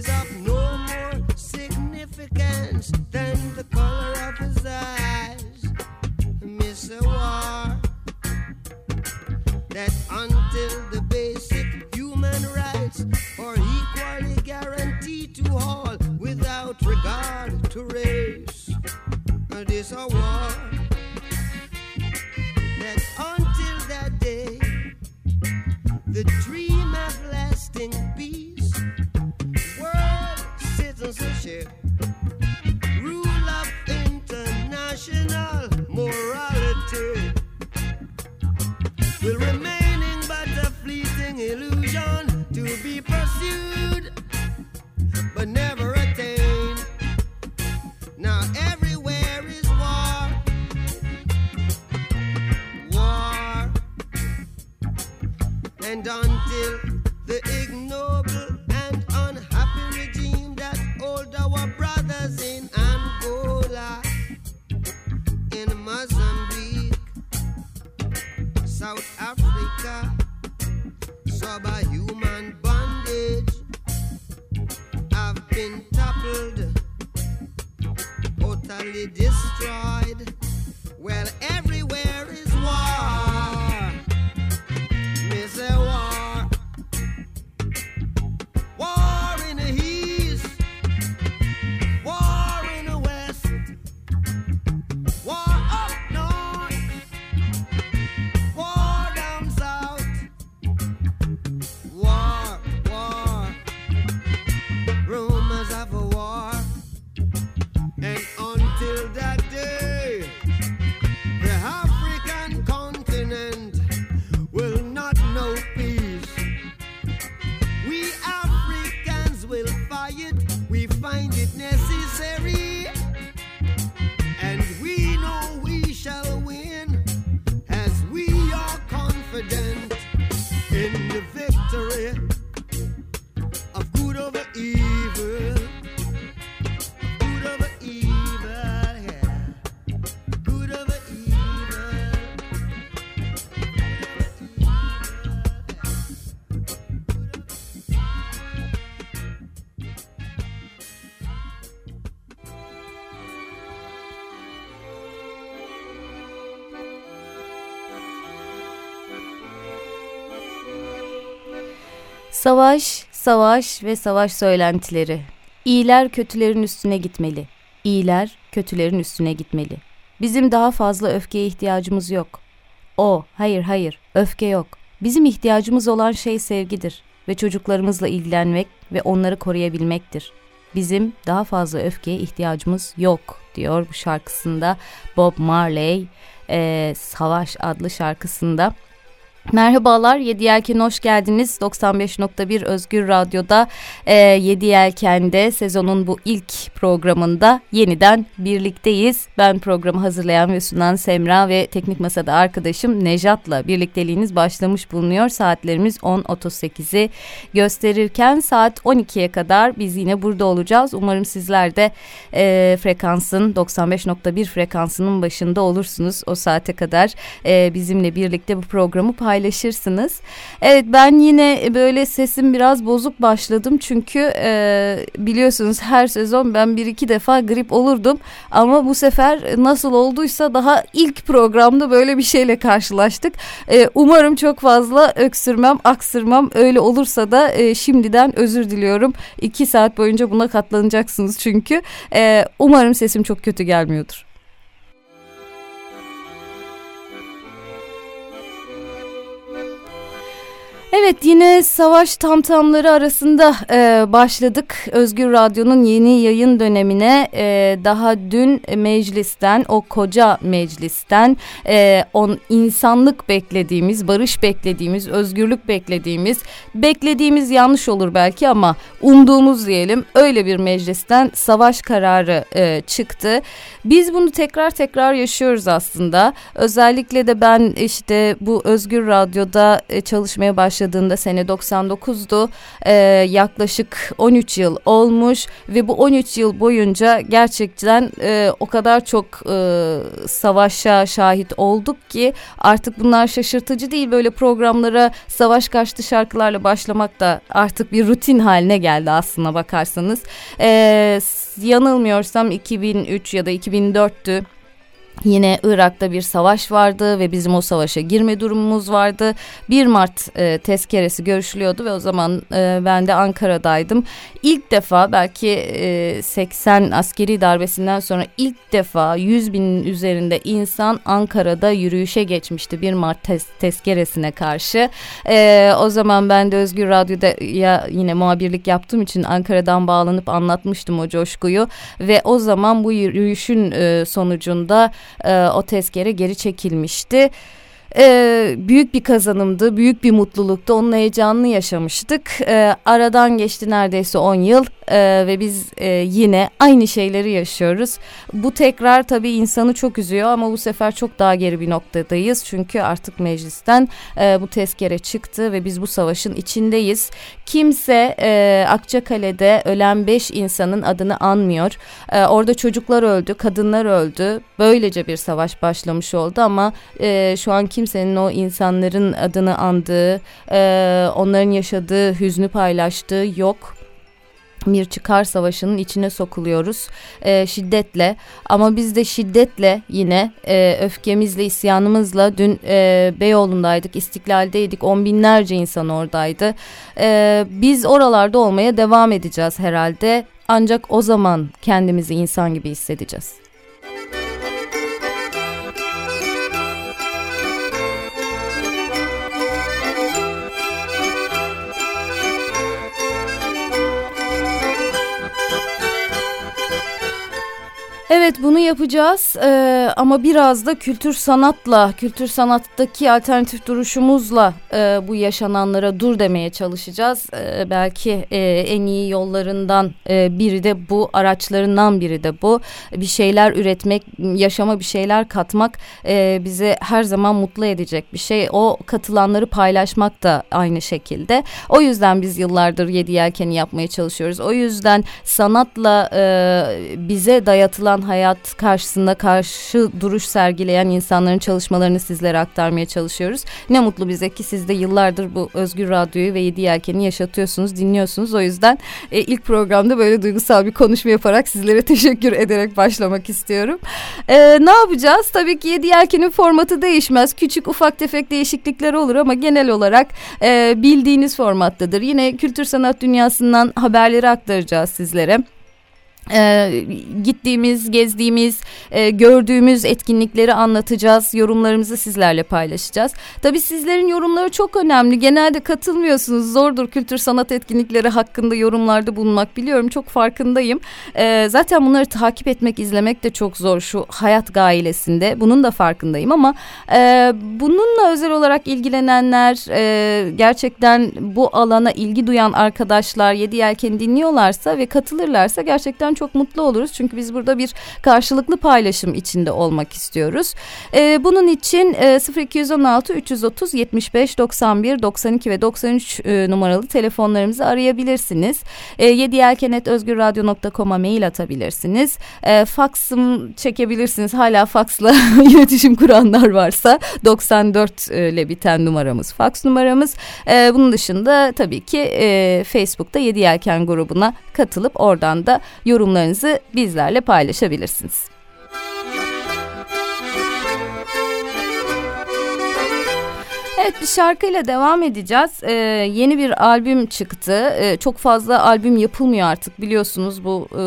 is up Savaş, savaş ve savaş söylentileri. İyiler kötülerin üstüne gitmeli. İyiler kötülerin üstüne gitmeli. Bizim daha fazla öfkeye ihtiyacımız yok. O, hayır hayır, öfke yok. Bizim ihtiyacımız olan şey sevgidir ve çocuklarımızla ilgilenmek ve onları koruyabilmektir. Bizim daha fazla öfkeye ihtiyacımız yok diyor bu şarkısında Bob Marley eee, Savaş adlı şarkısında. Merhabalar, Yedi Yelken'e hoş geldiniz. 95.1 Özgür Radyo'da e, Yedi Yelken'de sezonun bu ilk programında yeniden birlikteyiz. Ben programı hazırlayan ve sunan Semra ve teknik masada arkadaşım Nejat'la birlikteliğiniz başlamış bulunuyor. Saatlerimiz 10.38'i gösterirken saat 12'ye kadar biz yine burada olacağız. Umarım sizler de e, frekansın 95.1 frekansının başında olursunuz o saate kadar e, bizimle birlikte bu programı paylaşırsınız. Evet ben yine böyle sesim biraz bozuk başladım çünkü e, biliyorsunuz her sezon ben bir iki defa grip olurdum ama bu sefer nasıl olduysa daha ilk programda böyle bir şeyle karşılaştık. E, umarım çok fazla öksürmem, aksırmam öyle olursa da e, şimdiden özür diliyorum. İki saat boyunca buna katlanacaksınız çünkü e, umarım sesim çok kötü gelmiyordur. Evet yine savaş tamtamları arasında e, başladık. Özgür Radyo'nun yeni yayın dönemine e, daha dün meclisten o koca meclisten e, on insanlık beklediğimiz, barış beklediğimiz, özgürlük beklediğimiz, beklediğimiz yanlış olur belki ama umduğumuz diyelim öyle bir meclisten savaş kararı e, çıktı. Biz bunu tekrar tekrar yaşıyoruz aslında. Özellikle de ben işte bu Özgür Radyo'da e, çalışmaya başladığım başladığında sene 99'du. E, yaklaşık 13 yıl olmuş ve bu 13 yıl boyunca gerçekten e, o kadar çok e, savaşa şahit olduk ki artık bunlar şaşırtıcı değil. Böyle programlara savaş karşıtı şarkılarla başlamak da artık bir rutin haline geldi aslına bakarsanız. E, yanılmıyorsam 2003 ya da 2004'tü. Yine Irak'ta bir savaş vardı ve bizim o savaşa girme durumumuz vardı. 1 Mart e, tezkeresi görüşülüyordu ve o zaman e, ben de Ankara'daydım. İlk defa belki e, 80 askeri darbesinden sonra ilk defa 100 binin üzerinde insan Ankara'da yürüyüşe geçmişti 1 Mart tez, tezkeresine karşı. E, o zaman ben de Özgür Radyo'da ya yine muhabirlik yaptığım için Ankara'dan bağlanıp anlatmıştım o coşkuyu ve o zaman bu yürüyüşün e, sonucunda e, o tezkere geri çekilmişti. Ee, büyük bir kazanımdı, büyük bir mutluluktu. Onun heyecanını yaşamıştık. Ee, aradan geçti neredeyse 10 yıl ee, ve biz e, yine aynı şeyleri yaşıyoruz. Bu tekrar tabii insanı çok üzüyor ama bu sefer çok daha geri bir noktadayız. Çünkü artık meclisten e, bu tezkere çıktı ve biz bu savaşın içindeyiz. Kimse e, Akçakale'de ölen 5 insanın adını anmıyor. E, orada çocuklar öldü, kadınlar öldü. Böylece bir savaş başlamış oldu ama e, şu an kimsenin o insanların adını andığı, e, onların yaşadığı hüznü paylaştığı yok. Bir çıkar savaşının içine sokuluyoruz e, şiddetle. Ama biz de şiddetle yine e, öfkemizle isyanımızla dün e, Beyoğlu'ndaydık istiklaldeydik. On binlerce insan oradaydı. E, biz oralarda olmaya devam edeceğiz herhalde. Ancak o zaman kendimizi insan gibi hissedeceğiz. Evet bunu yapacağız ee, ama biraz da kültür sanatla, kültür sanattaki alternatif duruşumuzla e, bu yaşananlara dur demeye çalışacağız. E, belki e, en iyi yollarından e, biri de bu, araçlarından biri de bu. Bir şeyler üretmek, yaşama bir şeyler katmak e, bizi her zaman mutlu edecek bir şey. O katılanları paylaşmak da aynı şekilde. O yüzden biz yıllardır Yedi Yelken'i yapmaya çalışıyoruz. O yüzden sanatla e, bize dayatılan hayat karşısında karşı duruş sergileyen insanların çalışmalarını sizlere aktarmaya çalışıyoruz. Ne mutlu bize ki siz de yıllardır bu Özgür Radyo'yu ve Yedi Yelken'i yaşatıyorsunuz, dinliyorsunuz. O yüzden e, ilk programda böyle duygusal bir konuşma yaparak sizlere teşekkür ederek başlamak istiyorum. E, ne yapacağız? Tabii ki Yedi Yelken'in formatı değişmez. Küçük ufak tefek değişiklikler olur ama genel olarak e, bildiğiniz formattadır. Yine kültür sanat dünyasından haberleri aktaracağız sizlere e, gittiğimiz, gezdiğimiz, e, gördüğümüz etkinlikleri anlatacağız. Yorumlarımızı sizlerle paylaşacağız. Tabii sizlerin yorumları çok önemli. Genelde katılmıyorsunuz. Zordur kültür sanat etkinlikleri hakkında yorumlarda bulunmak. Biliyorum çok farkındayım. E, zaten bunları takip etmek, izlemek de çok zor şu hayat gailesinde. Bunun da farkındayım ama e, bununla özel olarak ilgilenenler, e, gerçekten bu alana ilgi duyan arkadaşlar Yedi Yelken'i dinliyorlarsa ve katılırlarsa gerçekten çok mutlu oluruz. Çünkü biz burada bir karşılıklı paylaşım içinde olmak istiyoruz. E, bunun için e, 0216 330 75 91 92 ve 93 e, numaralı telefonlarımızı arayabilirsiniz. E, yediyelkenetözgürradyo.com'a mail atabilirsiniz. E, faksım çekebilirsiniz. Hala faksla iletişim kuranlar varsa 94 ile biten numaramız faks numaramız. E, bunun dışında tabii ki e, Facebook'ta Yedi Yelken grubuna katılıp oradan da yorum yorumlarınızı bizlerle paylaşabilirsiniz. Evet bir şarkıyla devam edeceğiz. Ee, yeni bir albüm çıktı. Ee, çok fazla albüm yapılmıyor artık biliyorsunuz bu e,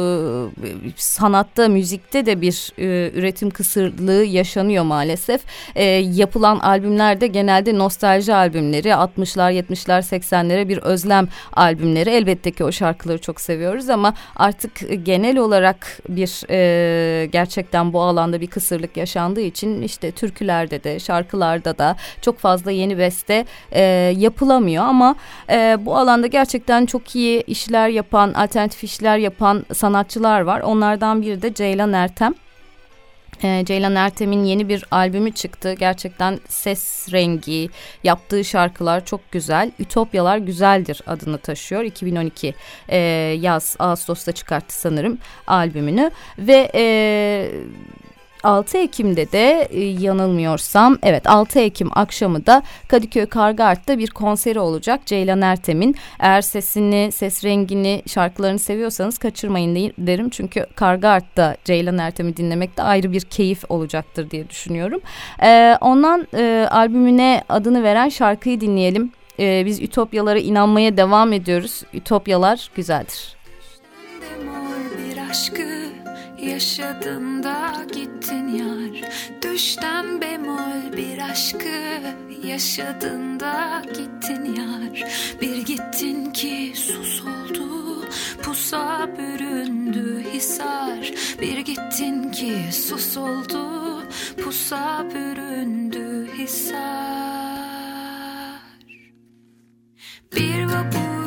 sanatta, müzikte de bir e, üretim kısırlığı yaşanıyor maalesef. E, yapılan albümlerde genelde nostalji albümleri 60'lar, 70'ler, 80'lere bir özlem albümleri. Elbette ki o şarkıları çok seviyoruz ama artık genel olarak bir e, gerçekten bu alanda bir kısırlık yaşandığı için işte türkülerde de şarkılarda da çok fazla yeni yeni beste e, yapılamıyor ama e, bu alanda gerçekten çok iyi işler yapan, alternatif işler yapan sanatçılar var. Onlardan biri de Ceylan Ertem. Ceylan Ertem'in yeni bir albümü çıktı. Gerçekten ses rengi, yaptığı şarkılar çok güzel. Ütopyalar Güzeldir adını taşıyor. 2012 e, yaz Ağustos'ta çıkarttı sanırım albümünü. Ve... E, 6 Ekim'de de e, yanılmıyorsam evet 6 Ekim akşamı da Kadıköy Karga Art'ta bir konseri olacak Ceylan Ertem'in. Eğer sesini, ses rengini, şarkılarını seviyorsanız kaçırmayın derim. Çünkü Karga Art'ta Ceylan Ertem'i dinlemek de ayrı bir keyif olacaktır diye düşünüyorum. Ee, ondan e, albümüne adını veren şarkıyı dinleyelim. Ee, biz Ütopyalara inanmaya devam ediyoruz. Ütopyalar güzeldir. Bir aşkı Yaşadın da gittin yar. Düşten bemol bir aşkı Yaşadın da gittin yar. Bir gittin ki sus oldu Pusa büründü hisar. Bir gittin ki sus oldu Pusa büründü hisar. Bir vapur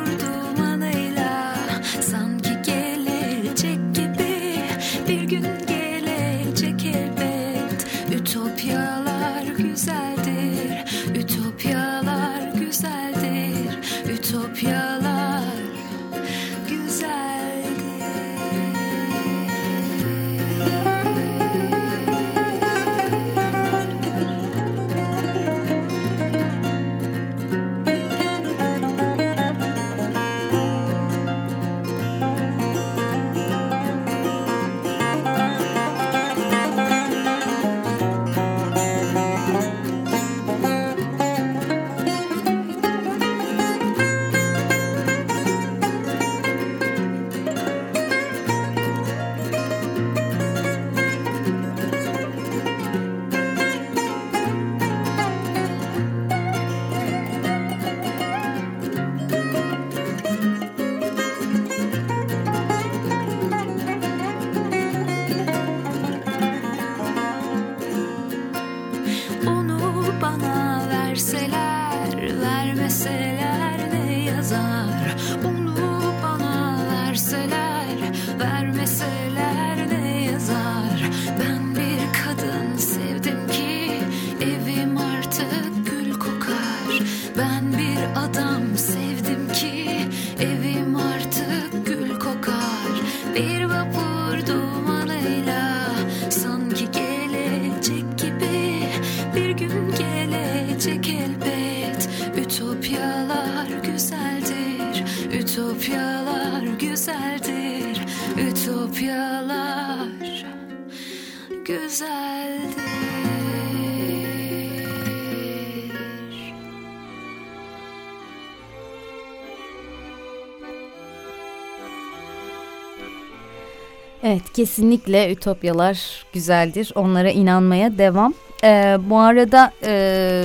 Evet kesinlikle ütopyalar güzeldir. Onlara inanmaya devam. Ee, bu arada e,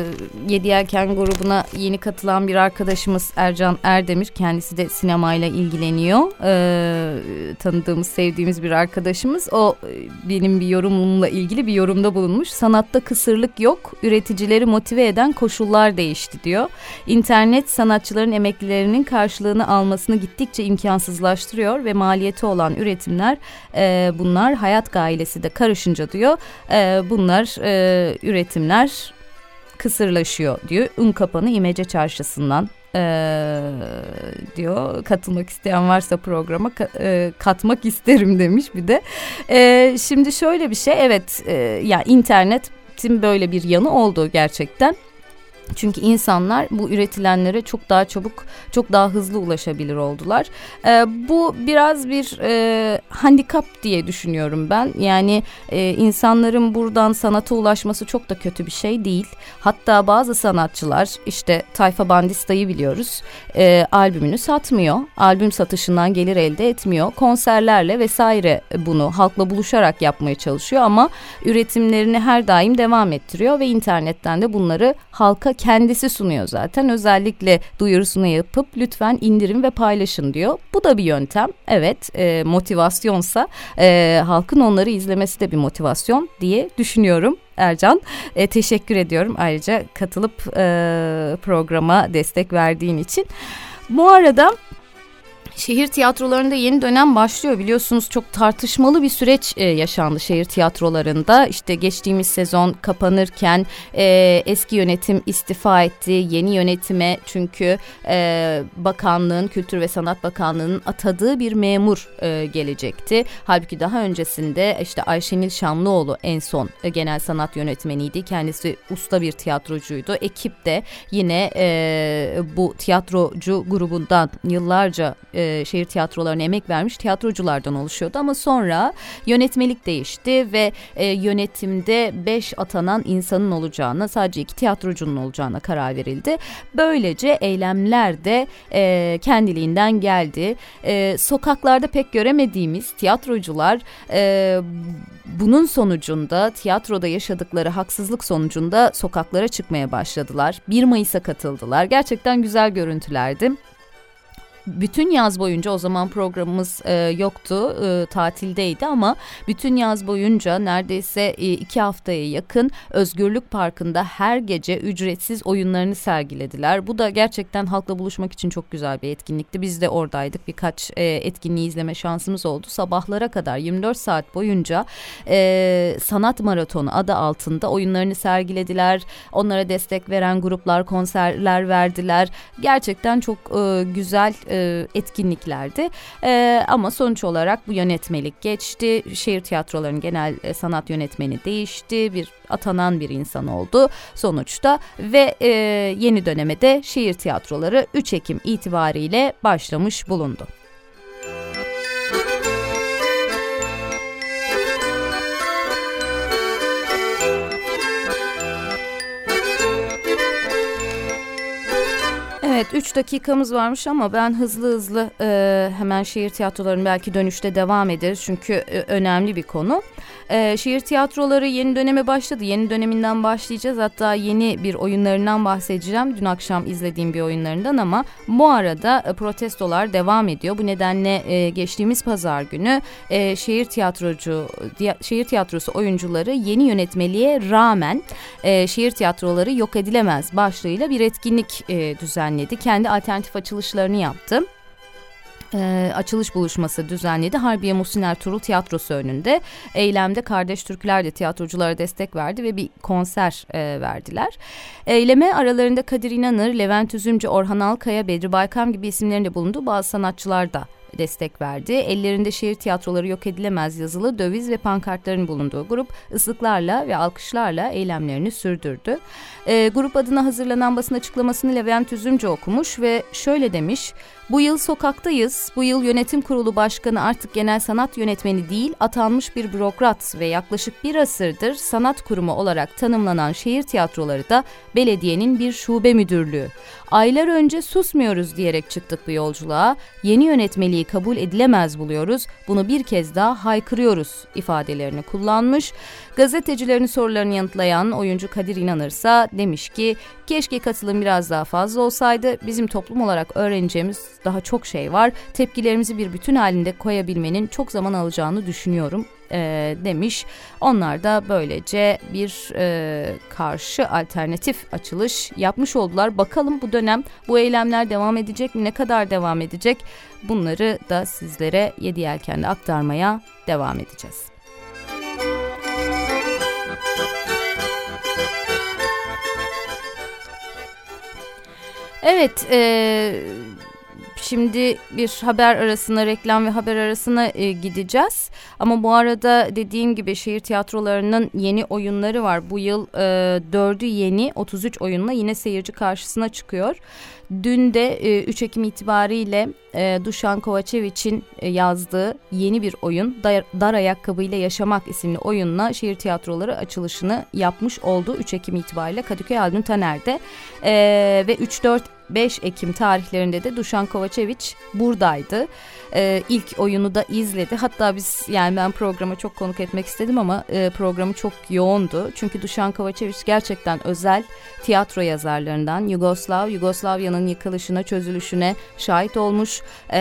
Yedi Yelken grubuna yeni katılan bir arkadaşımız Ercan Erdemir. Kendisi de sinemayla ilgileniyor. Ee, tanıdığımız, sevdiğimiz bir arkadaşımız. O e, benim bir yorumumla ilgili bir yorumda bulunmuş. Sanatta kısırlık yok. Üreticileri motive eden koşullar değişti diyor. İnternet sanatçıların emeklilerinin karşılığını almasını gittikçe imkansızlaştırıyor ve maliyeti olan üretimler e, bunlar hayat gailesi de karışınca diyor. E, bunlar e, üretimler kısırlaşıyor diyor. Un kapanı İmece Çarşısı'ndan ee, diyor katılmak isteyen varsa programa e, katmak isterim demiş bir de. Ee, şimdi şöyle bir şey evet e, ya internetin böyle bir yanı oldu gerçekten. Çünkü insanlar bu üretilenlere çok daha çabuk, çok daha hızlı ulaşabilir oldular. E, bu biraz bir e, handikap diye düşünüyorum ben. Yani e, insanların buradan sanata ulaşması çok da kötü bir şey değil. Hatta bazı sanatçılar işte Tayfa Bandista'yı biliyoruz. E, albümünü satmıyor. Albüm satışından gelir elde etmiyor. Konserlerle vesaire bunu halkla buluşarak yapmaya çalışıyor ama üretimlerini her daim devam ettiriyor ve internetten de bunları halka kendisi sunuyor zaten. Özellikle duyurusunu yapıp lütfen indirin ve paylaşın diyor. Bu da bir yöntem. Evet e, motivasyonsa e, halkın onları izlemesi de bir motivasyon diye düşünüyorum. Ercan. E, teşekkür ediyorum ayrıca katılıp e, programa destek verdiğin için. Bu arada Şehir tiyatrolarında yeni dönem başlıyor. Biliyorsunuz çok tartışmalı bir süreç e, yaşandı şehir tiyatrolarında. İşte geçtiğimiz sezon kapanırken e, eski yönetim istifa etti yeni yönetime. Çünkü e, bakanlığın Kültür ve Sanat Bakanlığı'nın atadığı bir memur e, gelecekti. Halbuki daha öncesinde işte Ayşenil Şamlıoğlu en son e, genel sanat yönetmeniydi. Kendisi usta bir tiyatrocuydu. Ekip de yine e, bu tiyatrocu grubundan yıllarca e, şehir tiyatrolarına emek vermiş tiyatroculardan oluşuyordu ama sonra yönetmelik değişti ve e, yönetimde beş atanan insanın olacağına sadece iki tiyatrocunun olacağına karar verildi. Böylece eylemler de e, kendiliğinden geldi. E, sokaklarda pek göremediğimiz tiyatrocular e, bunun sonucunda tiyatroda yaşadıkları haksızlık sonucunda sokaklara çıkmaya başladılar. 1 Mayıs'a katıldılar. Gerçekten güzel görüntülerdi bütün yaz boyunca o zaman programımız e, yoktu e, tatildeydi ama bütün yaz boyunca neredeyse e, iki haftaya yakın Özgürlük Parkı'nda her gece ücretsiz oyunlarını sergilediler. Bu da gerçekten halkla buluşmak için çok güzel bir etkinlikti. Biz de oradaydık birkaç e, etkinliği izleme şansımız oldu. Sabahlara kadar 24 saat boyunca e, sanat maratonu adı altında oyunlarını sergilediler. Onlara destek veren gruplar konserler verdiler. Gerçekten çok e, güzel e, etkinliklerdi. E, ama sonuç olarak bu yönetmelik geçti. Şehir tiyatrolarının genel e, sanat yönetmeni değişti. Bir atanan bir insan oldu sonuçta ve e, yeni döneme de şehir tiyatroları 3 Ekim itibariyle başlamış bulundu. Evet 3 dakikamız varmış ama ben hızlı hızlı e, hemen şehir tiyatrolarının belki dönüşte devam ederiz. Çünkü e, önemli bir konu. E, şehir tiyatroları yeni döneme başladı. Yeni döneminden başlayacağız. Hatta yeni bir oyunlarından bahsedeceğim. Dün akşam izlediğim bir oyunlarından ama bu arada e, protestolar devam ediyor. Bu nedenle e, geçtiğimiz pazar günü e, şehir tiyatrocu şehir tiyatrosu oyuncuları yeni yönetmeliğe rağmen e, şehir tiyatroları yok edilemez başlığıyla bir etkinlik e, düzenledi. Kendi alternatif açılışlarını yaptı e, açılış buluşması düzenledi. Harbiye Muhsin Ertuğrul Tiyatrosu önünde. Eylemde Kardeş Türkler de tiyatroculara destek verdi ve bir konser e, verdiler. Eyleme aralarında Kadir İnanır, Levent Üzümcü, Orhan Alkaya, Bedri Baykam gibi isimlerin de bulunduğu bazı sanatçılar da destek verdi. Ellerinde şehir tiyatroları yok edilemez yazılı döviz ve pankartların bulunduğu grup ıslıklarla ve alkışlarla eylemlerini sürdürdü. E, grup adına hazırlanan basın açıklamasını Levent Üzümcü okumuş ve şöyle demiş. Bu yıl sokaktayız. Bu yıl yönetim kurulu başkanı artık genel sanat yönetmeni değil, atanmış bir bürokrat ve yaklaşık bir asırdır sanat kurumu olarak tanımlanan şehir tiyatroları da belediyenin bir şube müdürlüğü. Aylar önce susmuyoruz diyerek çıktık bu yolculuğa. Yeni yönetmeliği kabul edilemez buluyoruz. Bunu bir kez daha haykırıyoruz ifadelerini kullanmış. Gazetecilerin sorularını yanıtlayan oyuncu Kadir İnanırsa demiş ki keşke katılım biraz daha fazla olsaydı. Bizim toplum olarak öğreneceğimiz daha çok şey var. Tepkilerimizi bir bütün halinde koyabilmenin çok zaman alacağını düşünüyorum e, demiş. Onlar da böylece bir e, karşı alternatif açılış yapmış oldular. Bakalım bu dönem bu eylemler devam edecek mi? Ne kadar devam edecek? Bunları da sizlere Yedi Yelken'de aktarmaya devam edeceğiz. Evet, e, Şimdi bir haber arasına, reklam ve haber arasına e, gideceğiz. Ama bu arada dediğim gibi şehir tiyatrolarının yeni oyunları var. Bu yıl e, dördü yeni 33 oyunla yine seyirci karşısına çıkıyor. Dün de e, 3 Ekim itibariyle e, Dušan Kovačević'in e, yazdığı yeni bir oyun Dar, Dar Ayakkabıyla Yaşamak isimli oyunla şehir tiyatroları açılışını yapmış oldu. 3 Ekim itibariyle Kadıköy Aldın Taner'de e, ve 3-4 5 Ekim tarihlerinde de Dušan Kovačević buradaydı. Ee, ilk oyunu da izledi. Hatta biz yani ben programa çok konuk etmek istedim ama e, programı çok yoğundu. Çünkü Dušan Kovačević gerçekten özel tiyatro yazarlarından Yugoslav, Yugoslavya'nın yıkılışına, çözülüşüne şahit olmuş e,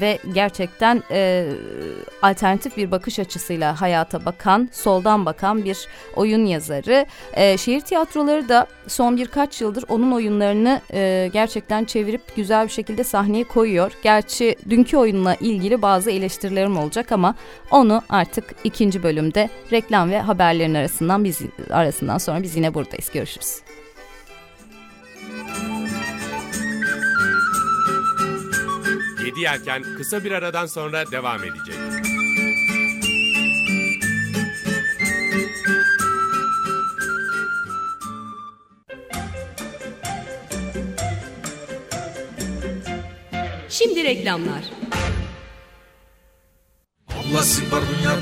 ve gerçekten e, alternatif bir bakış açısıyla hayata bakan, soldan bakan bir oyun yazarı. E, şehir tiyatroları da son birkaç yıldır onun oyunlarını e, gerçekten gerçekten çevirip güzel bir şekilde sahneye koyuyor. Gerçi dünkü oyunla ilgili bazı eleştirilerim olacak ama onu artık ikinci bölümde reklam ve haberlerin arasından biz arasından sonra biz yine buradayız. Görüşürüz. Yedi Yelken kısa bir aradan sonra devam edecek. Şimdi reklamlar.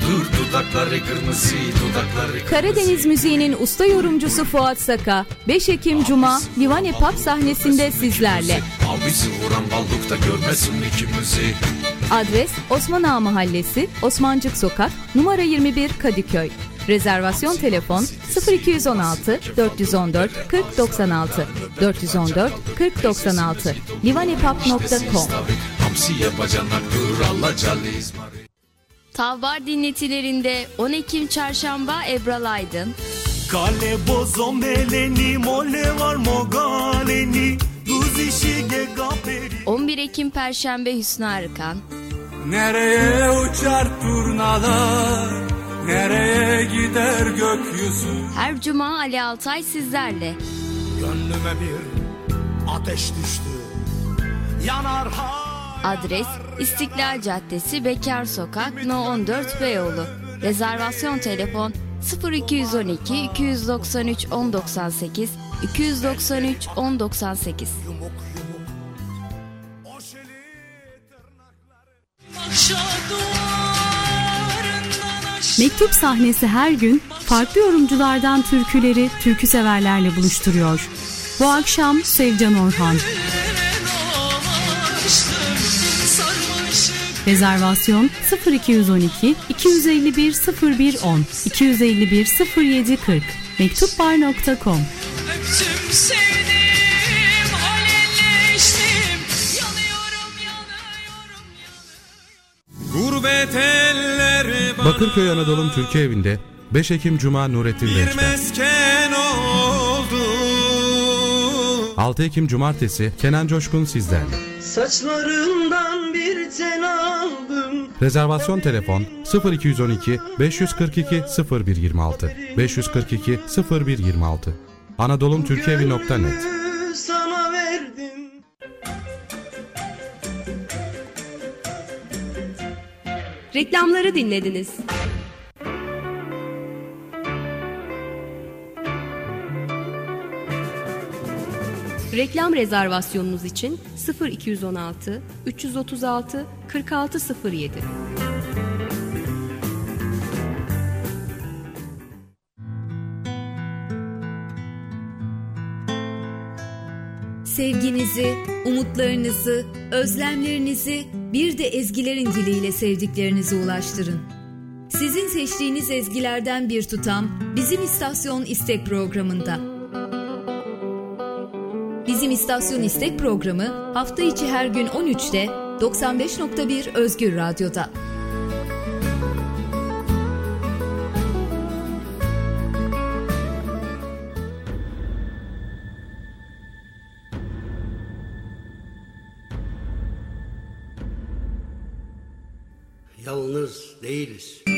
dur dudakları kırmızı dudakları Karadeniz müziğinin usta yorumcusu Fuat Saka 5 Ekim Cuma Livani Pub sahnesinde sizlerle. Abisi vuran ballukta görmesin ikimizi Adres Osman Ağa Mahallesi, Osmancık Sokak, numara 21 Kadıköy. Rezervasyon telefon 0216 414 4096 414 4096 livanipub.com Hamsiye bacanak dur alacalı izmari. Tavbar dinletilerinde 10 Ekim Çarşamba Ebral Aydın, Kale bozon beleni mole var mogaleni. Duz işi gaperi. 11 Ekim Perşembe Hüsnü Arıkan, Nereye uçar turnalar Nereye gider gökyüzü? Her Cuma Ali Altay sizlerle. Gönlüme bir ateş düştü. Yanar ha Adres İstiklal Caddesi Bekar Sokak No 14 Beyoğlu. Rezervasyon telefon 0212 293 1098 293 1098 Mektup sahnesi her gün farklı yorumculardan türküleri türkü severlerle buluşturuyor. Bu akşam Sevcan Orhan. Rezervasyon 0212 251 0110 251 0740 mektupbar.com Bakırköy Anadolu'nun Türkiye evinde 5 Ekim Cuma Nurettin oldu. 6 Ekim Cumartesi Kenan Coşkun sizlerle. Saçlarından bir tel aldım. Rezervasyon telefon 0212 542 0126 542 0126 anadolumtürkiyevi.net Reklamları dinlediniz. Reklam rezervasyonunuz için 0216 336 4607. Sevginizi, umutlarınızı, özlemlerinizi bir de ezgilerin diliyle sevdiklerinize ulaştırın. Sizin seçtiğiniz ezgilerden bir tutam Bizim İstasyon İstek programında. Bizim İstasyon İstek programı hafta içi her gün 13'te 95.1 Özgür Radyo'da. Değiliz.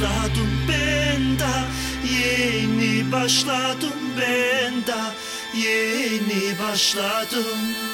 Başladım Ben daha yeni başladım Ben daha yeni başladım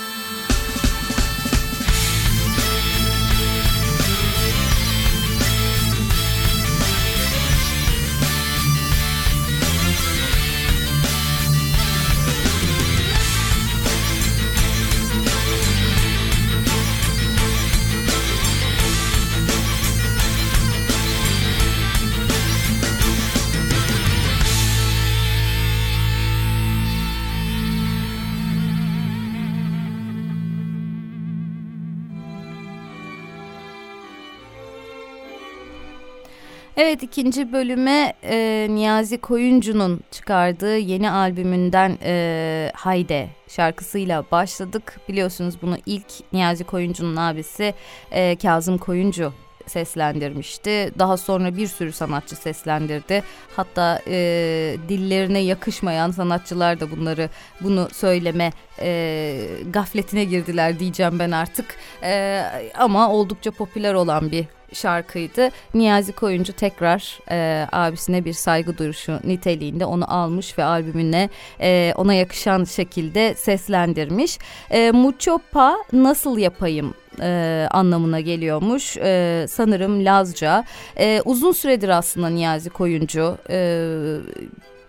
Evet ikinci bölüme e, Niyazi Koyuncu'nun çıkardığı yeni albümünden e, Hayde şarkısıyla başladık. Biliyorsunuz bunu ilk Niyazi Koyuncu'nun abisi e, Kazım Koyuncu seslendirmişti. Daha sonra bir sürü sanatçı seslendirdi. Hatta e, dillerine yakışmayan sanatçılar da bunları bunu söyleme e, gafletine girdiler diyeceğim ben artık. E, ama oldukça popüler olan bir şarkıydı. Niyazi Koyuncu tekrar e, abisine bir saygı duruşu niteliğinde onu almış ve albümüne e, ona yakışan şekilde seslendirmiş. E, Muchopa nasıl yapayım e, anlamına geliyormuş. E, sanırım Lazca. E, uzun süredir aslında Niyazi Koyuncu e,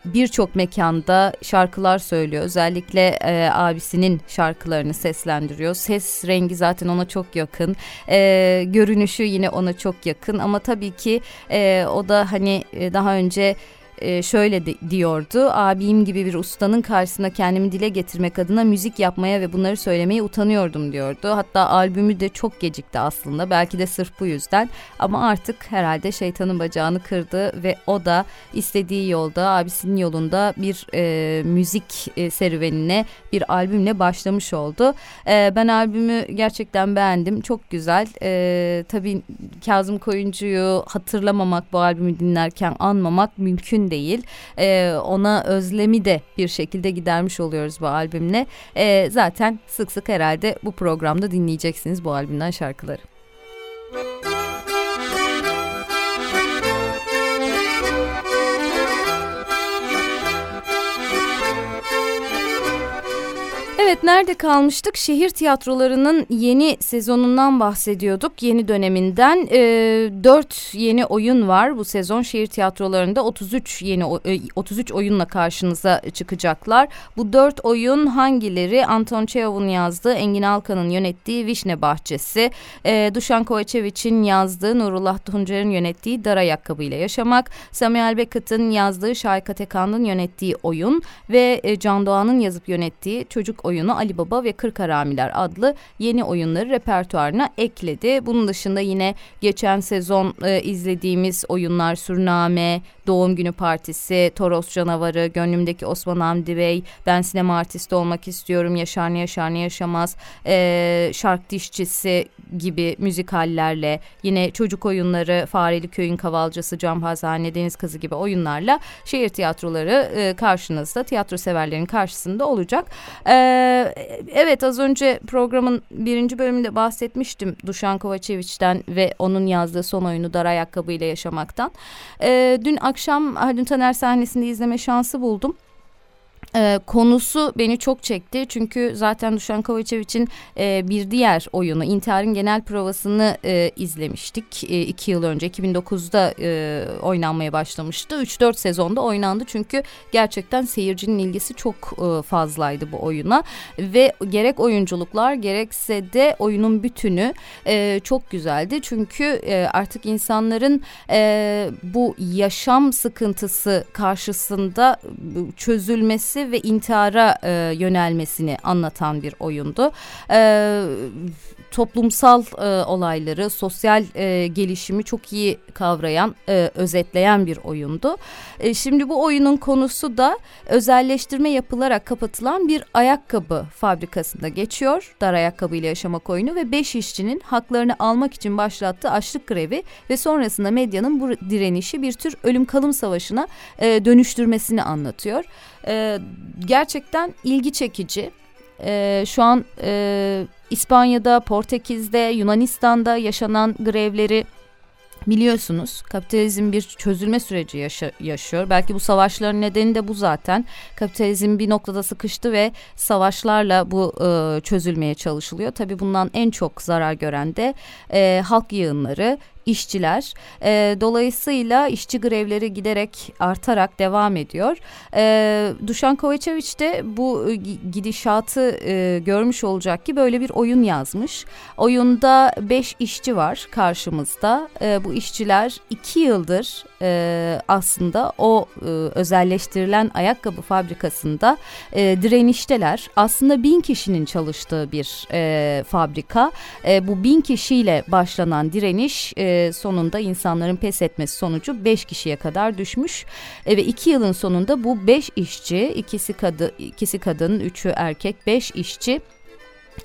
birçok mekanda şarkılar söylüyor. Özellikle e, abisinin şarkılarını seslendiriyor. Ses rengi zaten ona çok yakın. E, görünüşü yine ona çok yakın ama tabii ki e, o da hani e, daha önce e, şöyle de, diyordu. Abim gibi bir ustanın karşısına kendimi dile getirmek adına müzik yapmaya ve bunları söylemeye utanıyordum diyordu. Hatta albümü de çok gecikti aslında. Belki de sırf bu yüzden. Ama artık herhalde şeytanın bacağını kırdı ve o da istediği yolda, abisinin yolunda bir e, müzik e, serüvenine bir albümle başlamış oldu. E, ben albümü gerçekten beğendim. Çok güzel. E, tabii Kazım Koyuncu'yu hatırlamamak, bu albümü dinlerken anmamak mümkün değil. E, ona özlemi de bir şekilde gidermiş oluyoruz bu albümle. E, zaten sık sık herhalde bu programda dinleyeceksiniz bu albümden şarkıları. Evet nerede kalmıştık? Şehir tiyatrolarının yeni sezonundan bahsediyorduk. Yeni döneminden e, 4 yeni oyun var bu sezon. Şehir tiyatrolarında 33 yeni 33 oyunla karşınıza çıkacaklar. Bu 4 oyun hangileri? Anton Çehov'un yazdığı, Engin Alkan'ın yönettiği Vişne Bahçesi, e, Duşan Kovaçeviç'in yazdığı, Nurullah Tuncer'in yönettiği Dar Ayakkabı ile Yaşamak, Samuel Beckett'in yazdığı, Şahika Tekan'ın yönettiği oyun ve e, Can Doğan'ın yazıp yönettiği Çocuk oyunu Ali Baba ve Kırk Haramiler adlı yeni oyunları repertuarına ekledi. Bunun dışında yine geçen sezon e, izlediğimiz oyunlar Surname, Doğum Günü Partisi, Toros Canavarı, Gönlümdeki Osman Hamdi Bey, Ben Sinema Artisti Olmak istiyorum, Yaşar ne Yaşar ne Yaşamaz, e, Şark Dişçisi gibi müzikallerle yine çocuk oyunları, Fareli Köyün Kavalcısı, Camhazane, Deniz Kızı gibi oyunlarla şehir tiyatroları e, karşınızda, tiyatro severlerin karşısında olacak. Ee, evet az önce programın birinci bölümünde bahsetmiştim Duşan Kovaçeviç'ten ve onun yazdığı son oyunu Dar Ayakkabı ile Yaşamaktan. Ee, dün akşam Haldun Taner sahnesinde izleme şansı buldum. Ee, konusu beni çok çekti. Çünkü zaten Dušan Kovačević'in e, bir diğer oyunu İntiharın Genel Provasını e, izlemiştik. E, iki yıl önce 2009'da e, oynanmaya başlamıştı. 3-4 sezonda oynandı. Çünkü gerçekten seyircinin ilgisi çok e, fazlaydı bu oyuna. Ve gerek oyunculuklar gerekse de oyunun bütünü e, çok güzeldi. Çünkü e, artık insanların e, bu yaşam sıkıntısı karşısında çözülmesi ve intihara e, yönelmesini anlatan bir oyundu. E, toplumsal e, olayları, sosyal e, gelişimi çok iyi kavrayan, e, özetleyen bir oyundu. E, şimdi bu oyunun konusu da özelleştirme yapılarak kapatılan bir ayakkabı fabrikasında geçiyor. Dar ayakkabı ile yaşamak oyunu ve beş işçinin haklarını almak için başlattığı açlık grevi ve sonrasında medyanın bu direnişi bir tür ölüm kalım savaşına e, dönüştürmesini anlatıyor. E, gerçekten ilgi çekici. E, şu an e, İspanya'da, Portekiz'de, Yunanistan'da yaşanan grevleri biliyorsunuz kapitalizm bir çözülme süreci yaşa yaşıyor. Belki bu savaşların nedeni de bu zaten. Kapitalizm bir noktada sıkıştı ve savaşlarla bu e, çözülmeye çalışılıyor. Tabii bundan en çok zarar gören de e, halk yığınları, işçiler. E, dolayısıyla işçi grevleri giderek artarak devam ediyor. E, Duşan Kovacevic de bu gidişatı e, görmüş olacak ki böyle bir oyun yazmış. Oyunda beş işçi var karşımızda. E, bu işçiler iki yıldır e, aslında o e, özelleştirilen ayakkabı fabrikasında e, direnişteler. Aslında bin kişinin çalıştığı bir e, fabrika. E, bu bin kişiyle başlanan direniş e, sonunda insanların pes etmesi sonucu beş kişiye kadar düşmüş. E, ve iki yılın sonunda bu beş işçi, ikisi kadın, ikisi kadın, üçü erkek, beş işçi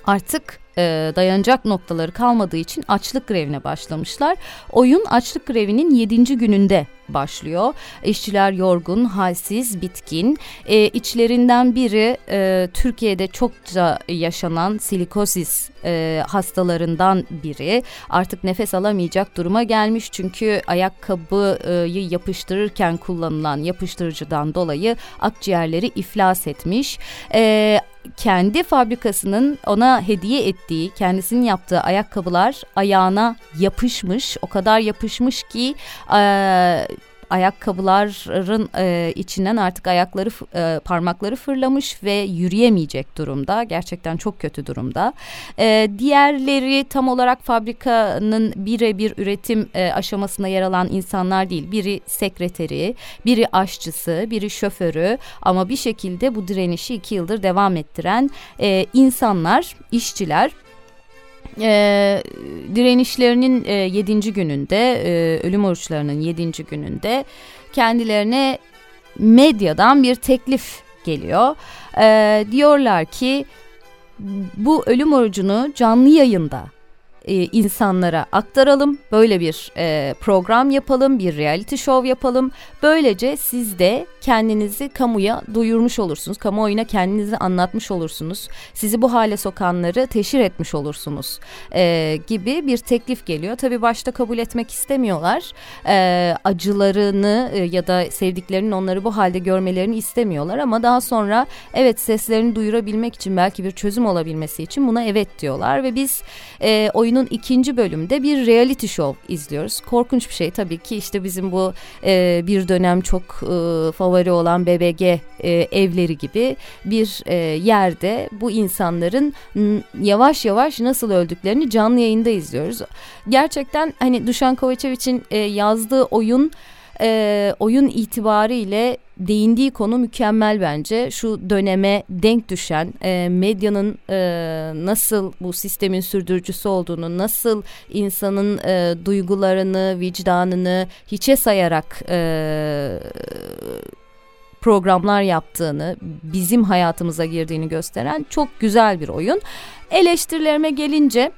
artık e, dayanacak noktaları kalmadığı için açlık grevine başlamışlar. Oyun açlık grevinin 7. gününde başlıyor. İşçiler yorgun, halsiz, bitkin. E, içlerinden biri e, Türkiye'de çokça yaşanan silikosis e, hastalarından biri. Artık nefes alamayacak duruma gelmiş çünkü ayakkabıyı yapıştırırken kullanılan yapıştırıcıdan dolayı akciğerleri iflas etmiş. E, kendi fabrikasının ona hediye ettiği, kendisinin yaptığı ayakkabılar ayağına yapışmış. O kadar yapışmış ki e, ayakkabıların e, içinden artık ayakları e, parmakları fırlamış ve yürüyemeyecek durumda. Gerçekten çok kötü durumda. E, diğerleri tam olarak fabrikanın birebir üretim e, aşamasında yer alan insanlar değil. Biri sekreteri, biri aşçısı, biri şoförü ama bir şekilde bu direnişi iki yıldır devam ettiren e, insanlar, işçiler e, direnişlerinin e, yedinci gününde e, ölüm oruçlarının yedinci gününde kendilerine medyadan bir teklif geliyor. E, diyorlar ki bu ölüm orucunu canlı yayında e, insanlara aktaralım. Böyle bir e, program yapalım, bir reality show yapalım. Böylece siz de kendinizi kamuya duyurmuş olursunuz. Kamuoyuna kendinizi anlatmış olursunuz. Sizi bu hale sokanları teşhir etmiş olursunuz e, gibi bir teklif geliyor. Tabii başta kabul etmek istemiyorlar. E, acılarını e, ya da sevdiklerinin onları bu halde görmelerini istemiyorlar ama daha sonra evet seslerini duyurabilmek için belki bir çözüm olabilmesi için buna evet diyorlar ve biz e, oyunun ikinci bölümde bir reality show izliyoruz. Korkunç bir şey tabii ki işte bizim bu e, bir dönem çok e, favori olan BBG e, evleri gibi bir e, yerde bu insanların yavaş yavaş nasıl öldüklerini canlı yayında izliyoruz. Gerçekten hani Dušan Kovačević'in e, yazdığı oyun e, oyun itibariyle değindiği konu mükemmel bence. Şu döneme denk düşen e, medyanın e, nasıl bu sistemin sürdürücüsü olduğunu, nasıl insanın e, duygularını, vicdanını hiçe sayarak e, programlar yaptığını, bizim hayatımıza girdiğini gösteren çok güzel bir oyun. Eleştirilerime gelince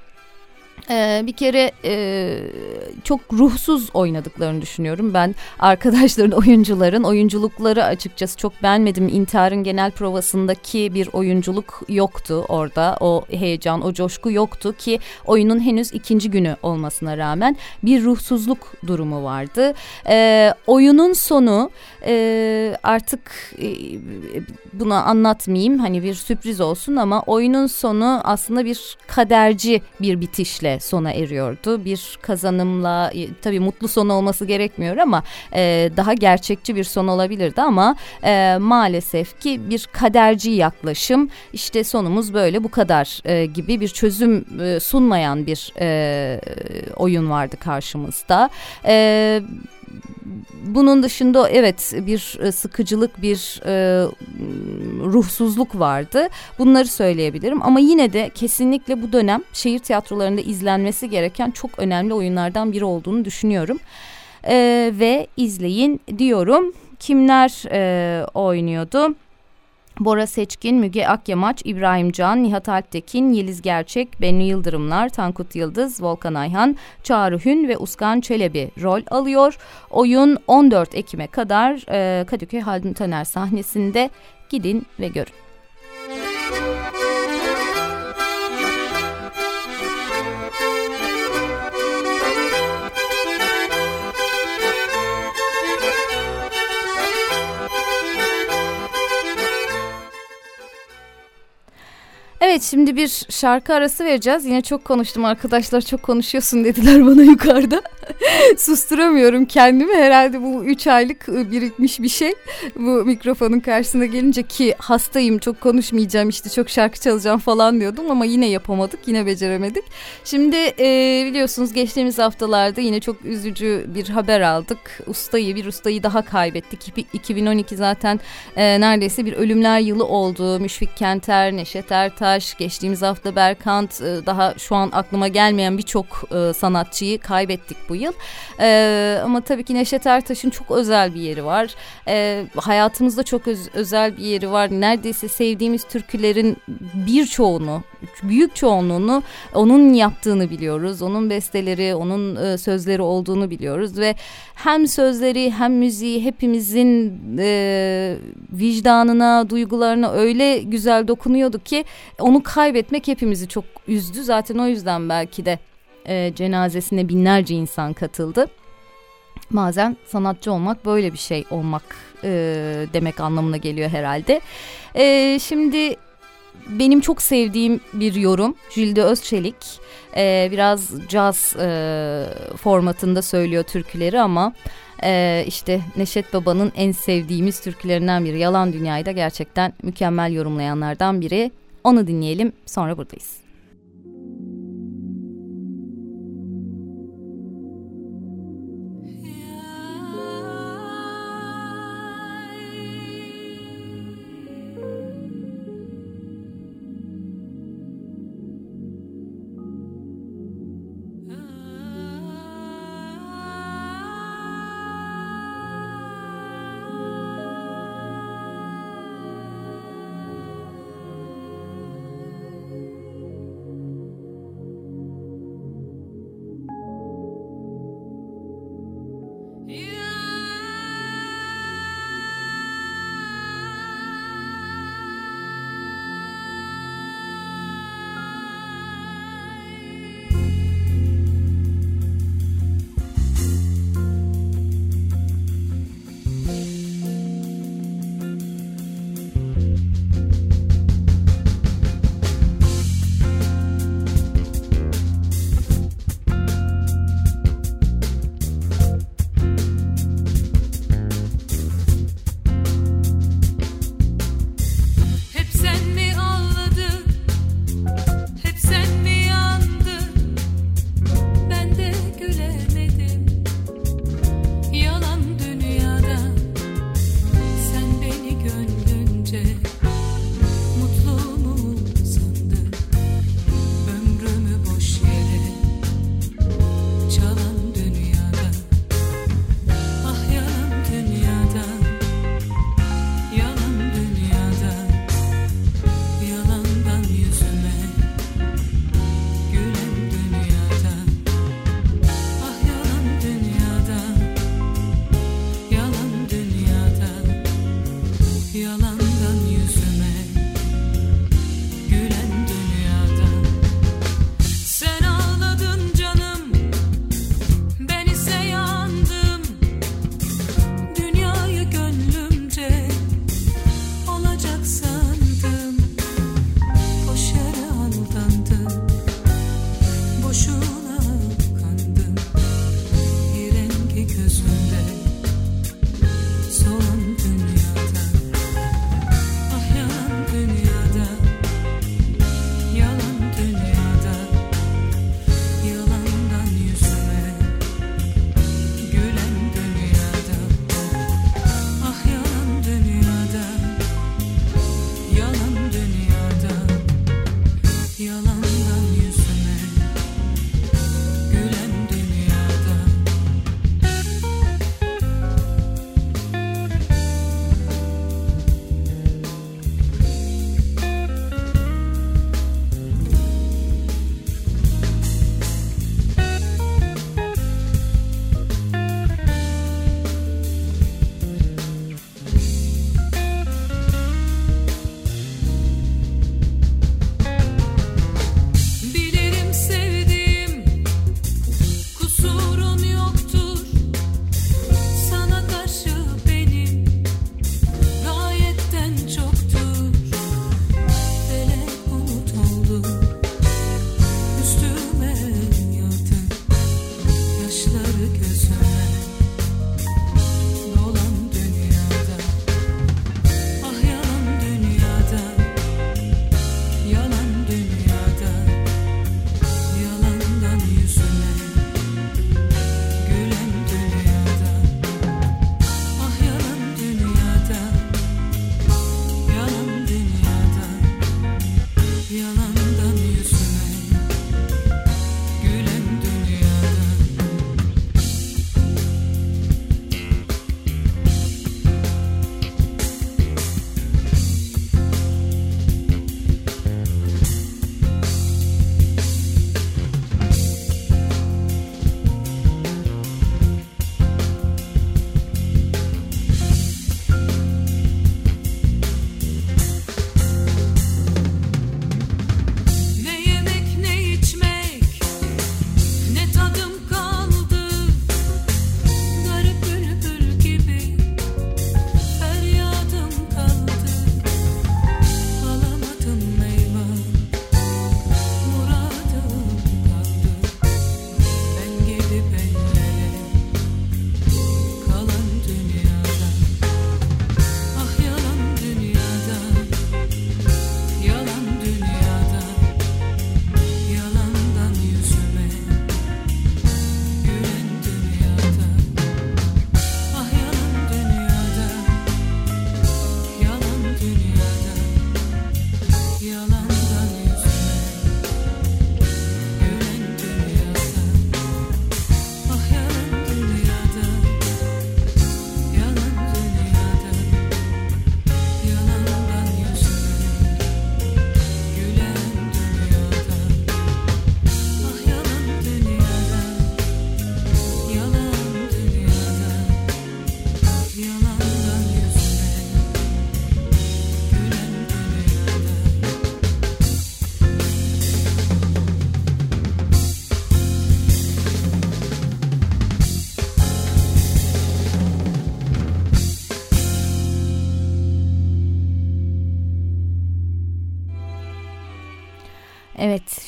ee, bir kere e, çok ruhsuz oynadıklarını düşünüyorum. Ben arkadaşların, oyuncuların oyunculukları açıkçası çok beğenmedim. İntiharın genel provasındaki bir oyunculuk yoktu orada. O heyecan, o coşku yoktu ki oyunun henüz ikinci günü olmasına rağmen bir ruhsuzluk durumu vardı. Ee, oyunun sonu e, artık e, buna anlatmayayım hani bir sürpriz olsun ama oyunun sonu aslında bir kaderci bir bitişle sona eriyordu. Bir kazanımla e, tabii mutlu son olması gerekmiyor ama e, daha gerçekçi bir son olabilirdi ama e, maalesef ki bir kaderci yaklaşım işte sonumuz böyle bu kadar e, gibi bir çözüm e, sunmayan bir e, oyun vardı karşımızda. E, bunun dışında evet bir e, sıkıcılık, bir e, ruhsuzluk vardı. Bunları söyleyebilirim ama yine de kesinlikle bu dönem şehir tiyatrolarında izlenmesi gereken çok önemli oyunlardan biri olduğunu düşünüyorum. E, ve izleyin diyorum. Kimler e, oynuyordu? Bora Seçkin, Müge Akyamaç, İbrahim Can, Nihat Alptekin, Yeliz Gerçek, Bennu Yıldırımlar, Tankut Yıldız, Volkan Ayhan, Çağrı Hün ve Uskan Çelebi rol alıyor. Oyun 14 Ekim'e kadar e, Kadıköy Haldun Taner sahnesinde gidin ve görün. Evet şimdi bir şarkı arası vereceğiz. Yine çok konuştum arkadaşlar çok konuşuyorsun dediler bana yukarıda. Susturamıyorum kendimi herhalde bu 3 aylık ıı, birikmiş bir şey. Bu mikrofonun karşısına gelince ki hastayım çok konuşmayacağım işte çok şarkı çalacağım falan diyordum ama yine yapamadık yine beceremedik. Şimdi e, biliyorsunuz geçtiğimiz haftalarda yine çok üzücü bir haber aldık. Ustayı bir ustayı daha kaybettik. 2012 zaten e, neredeyse bir ölümler yılı oldu. Müşfik Kenter, Neşet Ertaş, Taş, geçtiğimiz hafta Berkant, e, daha şu an aklıma gelmeyen birçok e, sanatçıyı kaybettik bu yıl. E, ama tabii ki Neşet Ertaş'ın çok özel bir yeri var. Hayatımızda çok öz, özel bir yeri var. Neredeyse sevdiğimiz türkülerin birçoğunu, büyük çoğunluğunu onun yaptığını biliyoruz. Onun besteleri, onun e, sözleri olduğunu biliyoruz ve hem sözleri hem müziği hepimizin e, vicdanına, duygularına öyle güzel dokunuyordu ki onu kaybetmek hepimizi çok üzdü. Zaten o yüzden belki de e, cenazesine binlerce insan katıldı. Bazen sanatçı olmak böyle bir şey olmak e, demek anlamına geliyor herhalde. E, şimdi benim çok sevdiğim bir yorum Jülde Özçelik e, biraz caz e, formatında söylüyor türküleri ama e, işte Neşet Baba'nın en sevdiğimiz türkülerinden biri Yalan Dünya'yı da gerçekten mükemmel yorumlayanlardan biri onu dinleyelim sonra buradayız.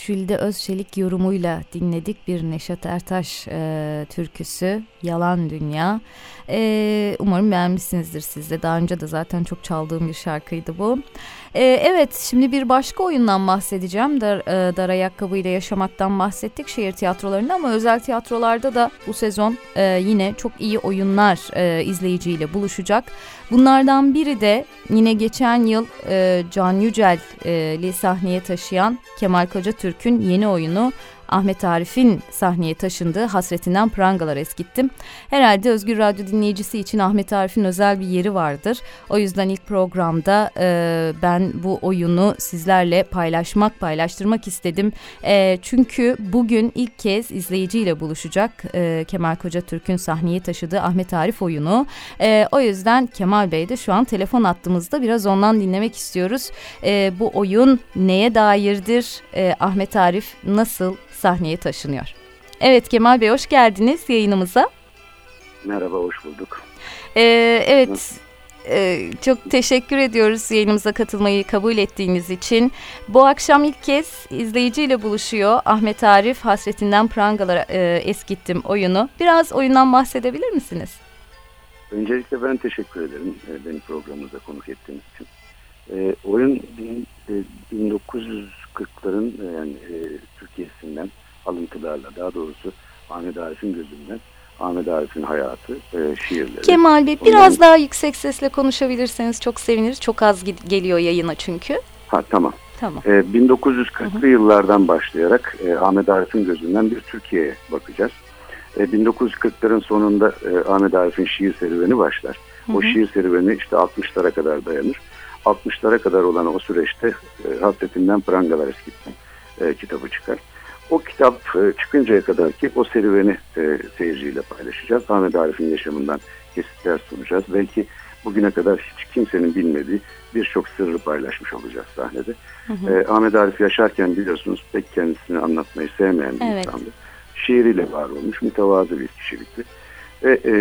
Jülde Özçelik yorumuyla dinledik bir Neşet Ertaş e, türküsü Yalan Dünya. E, umarım beğenmişsinizdir siz de. Daha önce de zaten çok çaldığım bir şarkıydı bu. E, evet, şimdi bir başka oyundan bahsedeceğim. Dar, e, dar ayakkabıyla yaşamaktan bahsettik şehir tiyatrolarında ama özel tiyatrolarda da bu sezon e, yine çok iyi oyunlar e, izleyiciyle buluşacak. Bunlardan biri de yine geçen yıl e, Can Yücel'i sahneye taşıyan Kemal Koca Türk'ün yeni oyunu Ahmet Arif'in sahneye taşındığı Hasretinden Prangalar eskittim. Herhalde Özgür Radyo dinleyicisi için Ahmet Arif'in özel bir yeri vardır. O yüzden ilk programda e, ben bu oyunu sizlerle paylaşmak, paylaştırmak istedim. E, çünkü bugün ilk kez izleyiciyle buluşacak e, Kemal Koca Türk'ün sahneye taşıdığı Ahmet Arif oyunu. E, o yüzden Kemal Bey de şu an telefon attığımızda biraz ondan dinlemek istiyoruz. E, bu oyun neye dairdir? E, Ahmet Arif nasıl sahneye taşınıyor. Evet Kemal Bey hoş geldiniz yayınımıza. Merhaba hoş bulduk. Ee, evet. Nasıl? E, çok teşekkür ediyoruz yayınımıza katılmayı kabul ettiğiniz için. Bu akşam ilk kez izleyiciyle buluşuyor Ahmet Arif Hasretinden Prangalara e, eskittim oyunu. Biraz oyundan bahsedebilir misiniz? Öncelikle ben teşekkür ederim e, beni programımıza konuk ettiğiniz için. E, oyun e, 1900 40'ların e, yani e, Türkiye'sinden alıntılarla daha doğrusu Ahmet Arif'in gözünden Ahmet Arif'in hayatı, e, şiirleri. Kemal Bey biraz Ondan... daha yüksek sesle konuşabilirseniz çok seviniriz. Çok az geliyor yayına çünkü. Ha tamam. Tamam. E, 1940'lı yıllardan başlayarak e, Ahmet Arif'in gözünden bir Türkiye'ye bakacağız. E, 1940'ların sonunda e, Ahmet Arif'in şiir serüveni başlar. Hı hı. O şiir serüveni işte 60'lara kadar dayanır. 60'lara kadar olan o süreçte e, Hasretinden Prangalar Eskitti e, kitabı çıkar. O kitap e, çıkıncaya kadar ki o serüveni e, seyirciyle paylaşacağız. Ahmet Arif'in yaşamından kesitler sunacağız. Belki bugüne kadar hiç kimsenin bilmediği birçok sırrı paylaşmış olacağız sahnede. Hı hı. E, Ahmet Arif yaşarken biliyorsunuz pek kendisini anlatmayı sevmeyen bir evet. insandı. Şiiriyle var olmuş, mütevazı bir kişilikti. Ve e,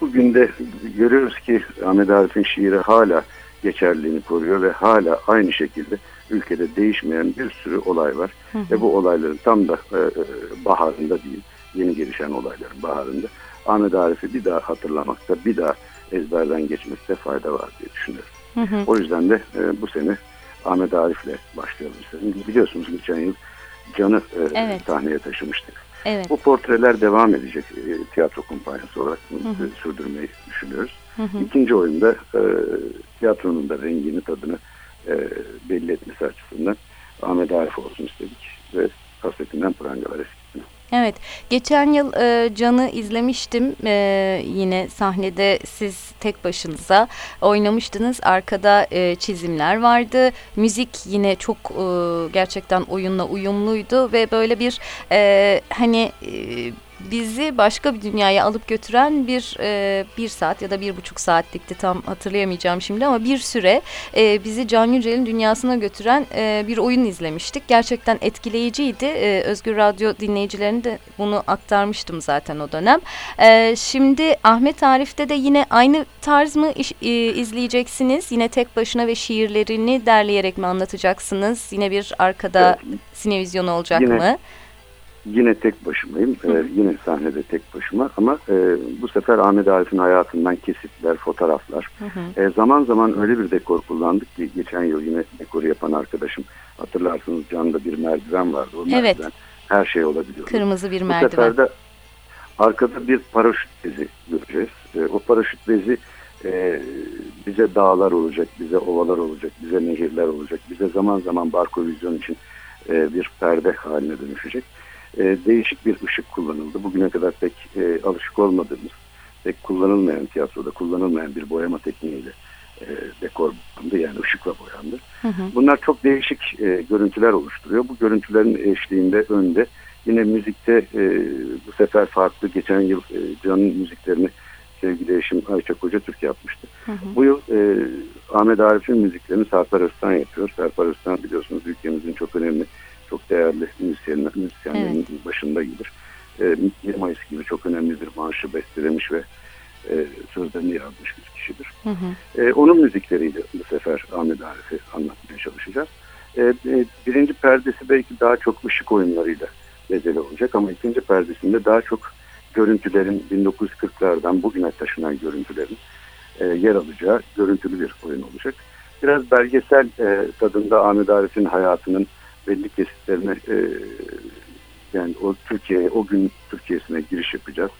bugün de görüyoruz ki Ahmet Arif'in şiiri hala geçerliliğini koruyor ve hala aynı şekilde ülkede değişmeyen bir sürü olay var. Hı hı. Ve bu olayların tam da e, e, baharında değil, yeni gelişen olayların baharında Ahmet Arif'i bir daha hatırlamakta, bir daha ezberden geçmekte fayda var diye düşünüyorum. Hı hı. O yüzden de e, bu sene Ahmet Arif'le başlayalım istedim. Biliyorsunuz geçen yıl Can'ı e, evet. sahneye taşımıştık. Evet. Bu portreler devam edecek e, tiyatro kumpanyası olarak hı hı. sürdürmeyi düşünüyoruz. Hı. İkinci oyunda e, tiyatronun da rengini, tadını e, belli etmesi açısından Ahmet Arif olsun istedik ve hasretinden prangalar eskittim. Evet, geçen yıl e, Can'ı izlemiştim e, yine sahnede siz tek başınıza oynamıştınız. Arkada e, çizimler vardı, müzik yine çok e, gerçekten oyunla uyumluydu ve böyle bir e, hani... E, bizi başka bir dünyaya alıp götüren bir e, bir saat ya da bir buçuk saatlikti tam hatırlayamayacağım şimdi ama bir süre e, bizi Can Yücel'in dünyasına götüren e, bir oyun izlemiştik. Gerçekten etkileyiciydi. E, Özgür Radyo dinleyicilerine de bunu aktarmıştım zaten o dönem. E, şimdi Ahmet Arif'te de yine aynı tarz mı iş, e, izleyeceksiniz? Yine tek başına ve şiirlerini derleyerek mi anlatacaksınız? Yine bir arkada evet. sinevizyon olacak yine. mı? Yine tek başımayım. Ee, yine sahnede tek başıma ama e, bu sefer Ahmet Arif'in hayatından kesitler, fotoğraflar. Hı hı. E, zaman zaman öyle bir dekor kullandık ki geçen yıl yine dekoru yapan arkadaşım hatırlarsınız Can'da bir merdiven vardı. O evet. merdiven her şey olabiliyor. Kırmızı bir merdiven. Bu sefer de arkada bir paraşüt bezi göreceğiz. E, o paraşüt bezi e, bize dağlar olacak, bize ovalar olacak, bize nehirler olacak, bize zaman zaman barko vizyon için e, bir perde haline dönüşecek e, değişik bir ışık kullanıldı. Bugüne kadar pek e, alışık olmadığımız, pek kullanılmayan tiyatroda kullanılmayan bir boyama tekniğiyle e, dekor boyandı yani ışıkla boyandı. Hı hı. Bunlar çok değişik e, görüntüler oluşturuyor. Bu görüntülerin eşliğinde önde yine müzikte e, bu sefer farklı geçen yıl e, Can'ın müziklerini sevgili eşim Ayça Koca Türk yapmıştı. Hı hı. Bu yıl e, Ahmet Arif'in müziklerini Sarper Öztan yapıyor. Sarper Öztan biliyorsunuz ülkemizin çok önemli çok değerli müzisyenler, müzisyenlerin evet. başında gelir. E, 1 Mayıs gibi çok önemli bir marşı bestelemiş ve e, sözlerini yazmış bir kişidir. Hı hı. E, onun müzikleriyle bu sefer Ahmet Arif'i anlatmaya çalışacağız. E, e, birinci perdesi belki daha çok ışık oyunlarıyla bezeli olacak ama ikinci perdesinde daha çok görüntülerin 1940'lardan bugüne taşınan görüntülerin e, yer alacağı görüntülü bir oyun olacak. Biraz belgesel e, tadında Ahmet Arif'in hayatının belli kesitlerine e, yani o Türkiye'ye o gün Türkiye'sine giriş yapacağız.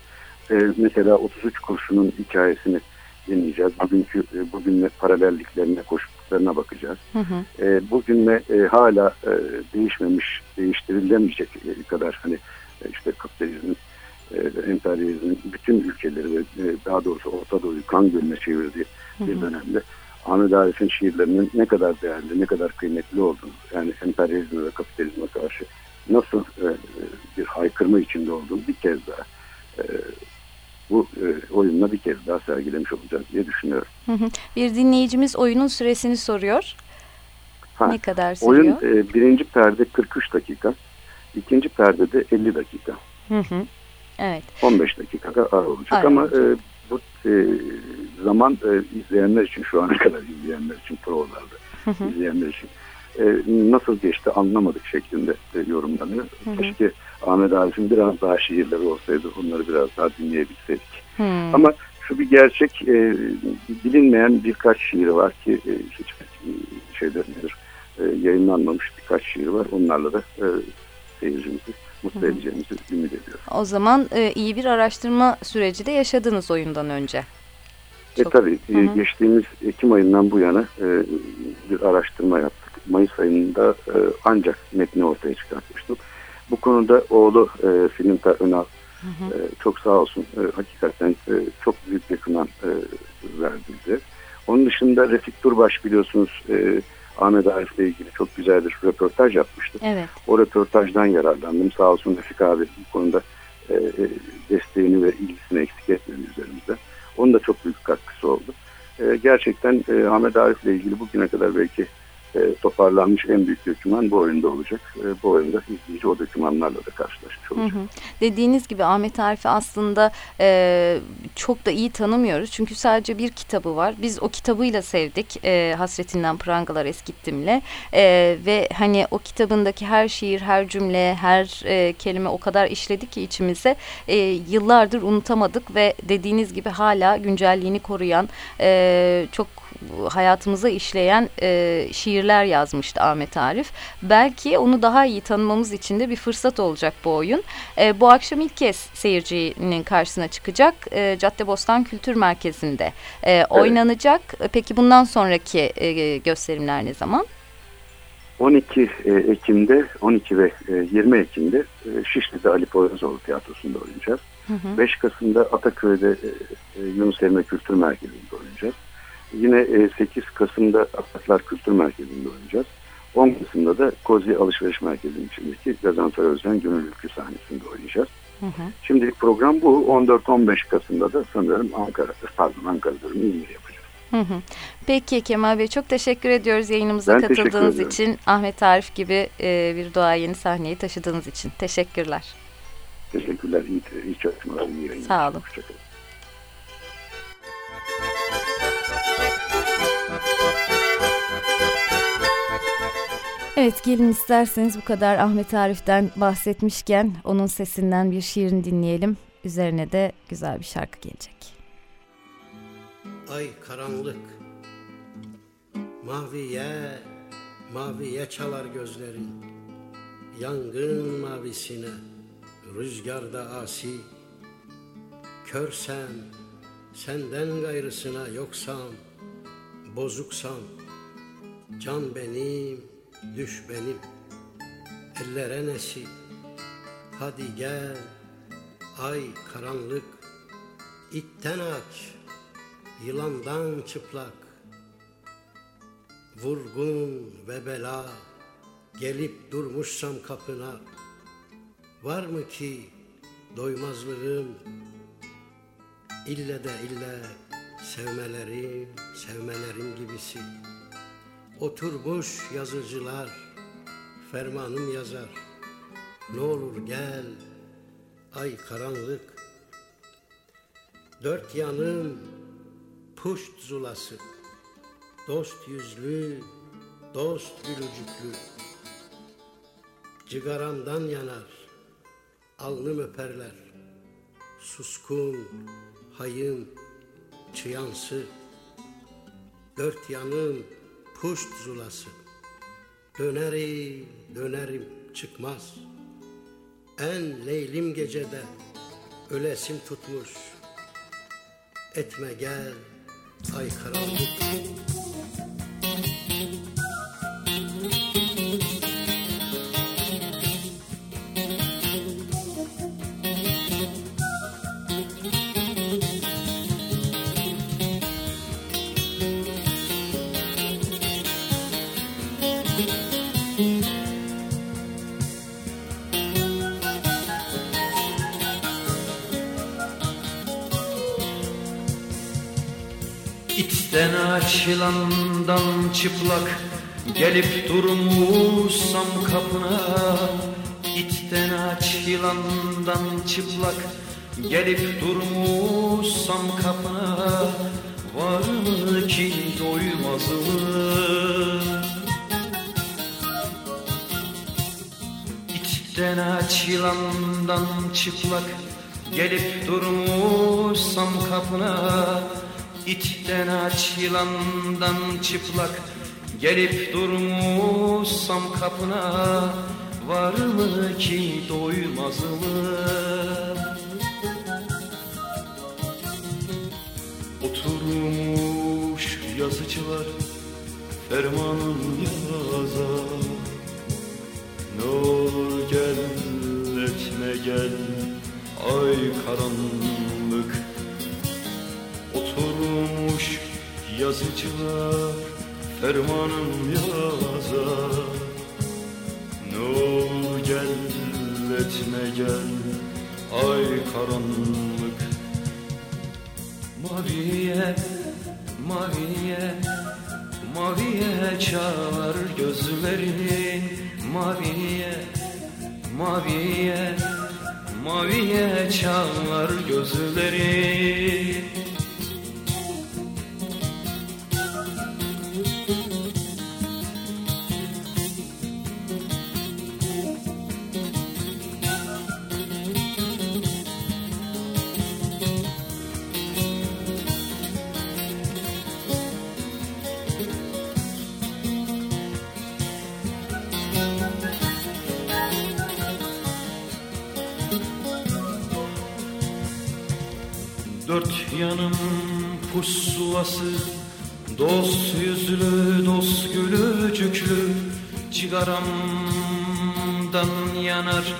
E, mesela 33 kurşunun hikayesini dinleyeceğiz. Bugünkü e, bugünle paralelliklerine koştuklarına bakacağız. Hı hı. E, bugünle e, hala e, değişmemiş, değiştirilemeyecek e, kadar hani e, işte kapitalizmin, e, emperyalizmin bütün ülkeleri ve e, daha doğrusu Orta Doğu'yu kan gölüne çevirdiği bir dönemde Ahmet Arif'in şiirlerinin ne kadar değerli, ne kadar kıymetli olduğunu, yani emperyalizme ve kapitalizme karşı nasıl e, bir haykırma içinde olduğunu bir kez daha e, bu e, oyunla bir kez daha sergilemiş olacağız diye düşünüyorum. Hı hı. Bir dinleyicimiz oyunun süresini soruyor. Ha, ne kadar sürüyor? Oyun e, birinci perde 43 dakika, ikinci perdede 50 dakika. Hı hı. Evet. 15 dakika ara olacak Ara ama e, bu e, zaman e, izleyenler için şu ana kadar izleyenler için provalarda Hı hı. izleyenler için e, nasıl geçti anlamadık şeklinde e, yorumlanıyor. Hı hı. Keşke Ahmet Arif'in biraz daha şiirleri olsaydı onları biraz daha dinleyebilseydik. Hmm. Ama şu bir gerçek e, bilinmeyen birkaç şiiri var ki e, hiç e, şeyde nedir e, yayınlanmamış birkaç şiir var. Onlarla da e, seyircimizi mutlu Hı hı. edeceğimizi ümit ediyorum. O zaman e, iyi bir araştırma süreci de yaşadınız oyundan önce. E tabii e, Hı hı. geçtiğimiz Ekim ayından bu yana e, bir araştırma yaptık. Mayıs ayında e, ancak metni ortaya çıkartmıştım. Bu konuda oğlu e, Filinta Önal e, çok sağ olsun e, hakikaten e, çok büyük bir kınan e, verdi bize. Onun dışında Refik Durbaş biliyorsunuz e, Ahmet Arif'le ilgili çok güzel bir röportaj yapmıştı. Evet. O röportajdan yararlandım. Sağ olsun Refik abi bu konuda e, e, desteğini ve ilgisini eksik etmedi üzerimizde. Onun da çok büyük katkısı oldu. E, gerçekten e, Ahmet Arif'le ilgili bugüne kadar belki e, toparlanmış en büyük doküman bu oyunda olacak. E, bu oyunda izleyici o dokümanlarla da karşılaşmış Hı olacak. hı. Dediğiniz gibi Ahmet Arif'i aslında e, çok da iyi tanımıyoruz. Çünkü sadece bir kitabı var. Biz o kitabıyla sevdik. E, Hasretinden Prangalar Eskittim'le. E, ve hani o kitabındaki her şiir, her cümle, her e, kelime o kadar işledi ki içimize. E, yıllardır unutamadık ve dediğiniz gibi hala güncelliğini koruyan e, çok hayatımıza işleyen e, şiirler yazmıştı Ahmet Arif. Belki onu daha iyi tanımamız için de bir fırsat olacak bu oyun. E, bu akşam ilk kez seyircinin karşısına çıkacak. E, Caddebostan Kültür Merkezi'nde e, oynanacak. E, Peki bundan sonraki e, gösterimler ne zaman? 12 e, Ekim'de, 12 ve e, 20 Ekim'de e, Şişli'de Ali Poyrazoğlu Tiyatrosu'nda oynayacağız. Hı hı. 5 Kasım'da Ataköy'de Yunus Emre Kültür Merkezi'nde oynayacağız. Yine e, 8 Kasım'da Ataklar Kültür Merkezi'nde oynayacağız. 10 Kasım'da da Kozi Alışveriş Merkezi'nin içindeki Gazanfer Özden Gönül Ülkü sahnesinde oynayacağız. Hı hı. Şimdilik program bu. 14-15 Kasım'da da sanırım Ankara, pardon Ankara diyorum İzmir yapacağız. Hı hı. Peki Kemal Bey çok teşekkür ediyoruz yayınımıza Ben katıldığınız için. Ahmet Arif gibi e, bir duayeni sahneye taşıdığınız için. Teşekkürler. Teşekkürler. İyi, iyi çalışmalar. iyi yayınlar. Sağ olun. Hoşçakalın. Evet gelin isterseniz bu kadar Ahmet Arif'ten bahsetmişken onun sesinden bir şiirini dinleyelim. Üzerine de güzel bir şarkı gelecek. Ay karanlık Maviye Maviye çalar gözlerin Yangın mavisine Rüzgarda asi Körsem Senden gayrısına yoksam Bozuksam Can benim Düş benim Ellere nesi? Hadi gel Ay karanlık İtten aç Yılandan çıplak. Vurgun ve bela Gelip durmuşsam kapına. Var mı ki doymazlığım? İlle de ille sevmelerim, sevmelerim gibisi Oturmuş yazıcılar fermanım yazar Ne olur gel ay karanlık Dört yanım puşt zulası Dost yüzlü dost gülücüklü. Cigaramdan yanar, alnım öperler. Suskun, hayım, çıyansı. Dört yanım puşt zulası. Dönerim, dönerim çıkmaz. En leylim gecede ölesim tutmuş. Etme gel, ay karanlık. İçten açılandan çıplak Gelip durmuşsam kapına İçten açılandan çıplak Gelip durmuşsam kapına Var mı ki doymaz mı? İçten açılandan çıplak Gelip durmuşsam kapına İçten açılandan çıplak Gelip durmuşsam kapına Var mı ki doymaz mı? Oturmuş yazıcılar Fermanın yazar Ne olur gel etme gel Ay karanlık yazıcılar Fermanın yazar Ne olur gel etme gel Ay karanlık. Maviye, maviye, maviye çağır gözlerin Maviye, maviye, maviye çağır gözlerin Dört yanım pusulası Dost yüzlü, dost gülücüklü Cigaramdan yanar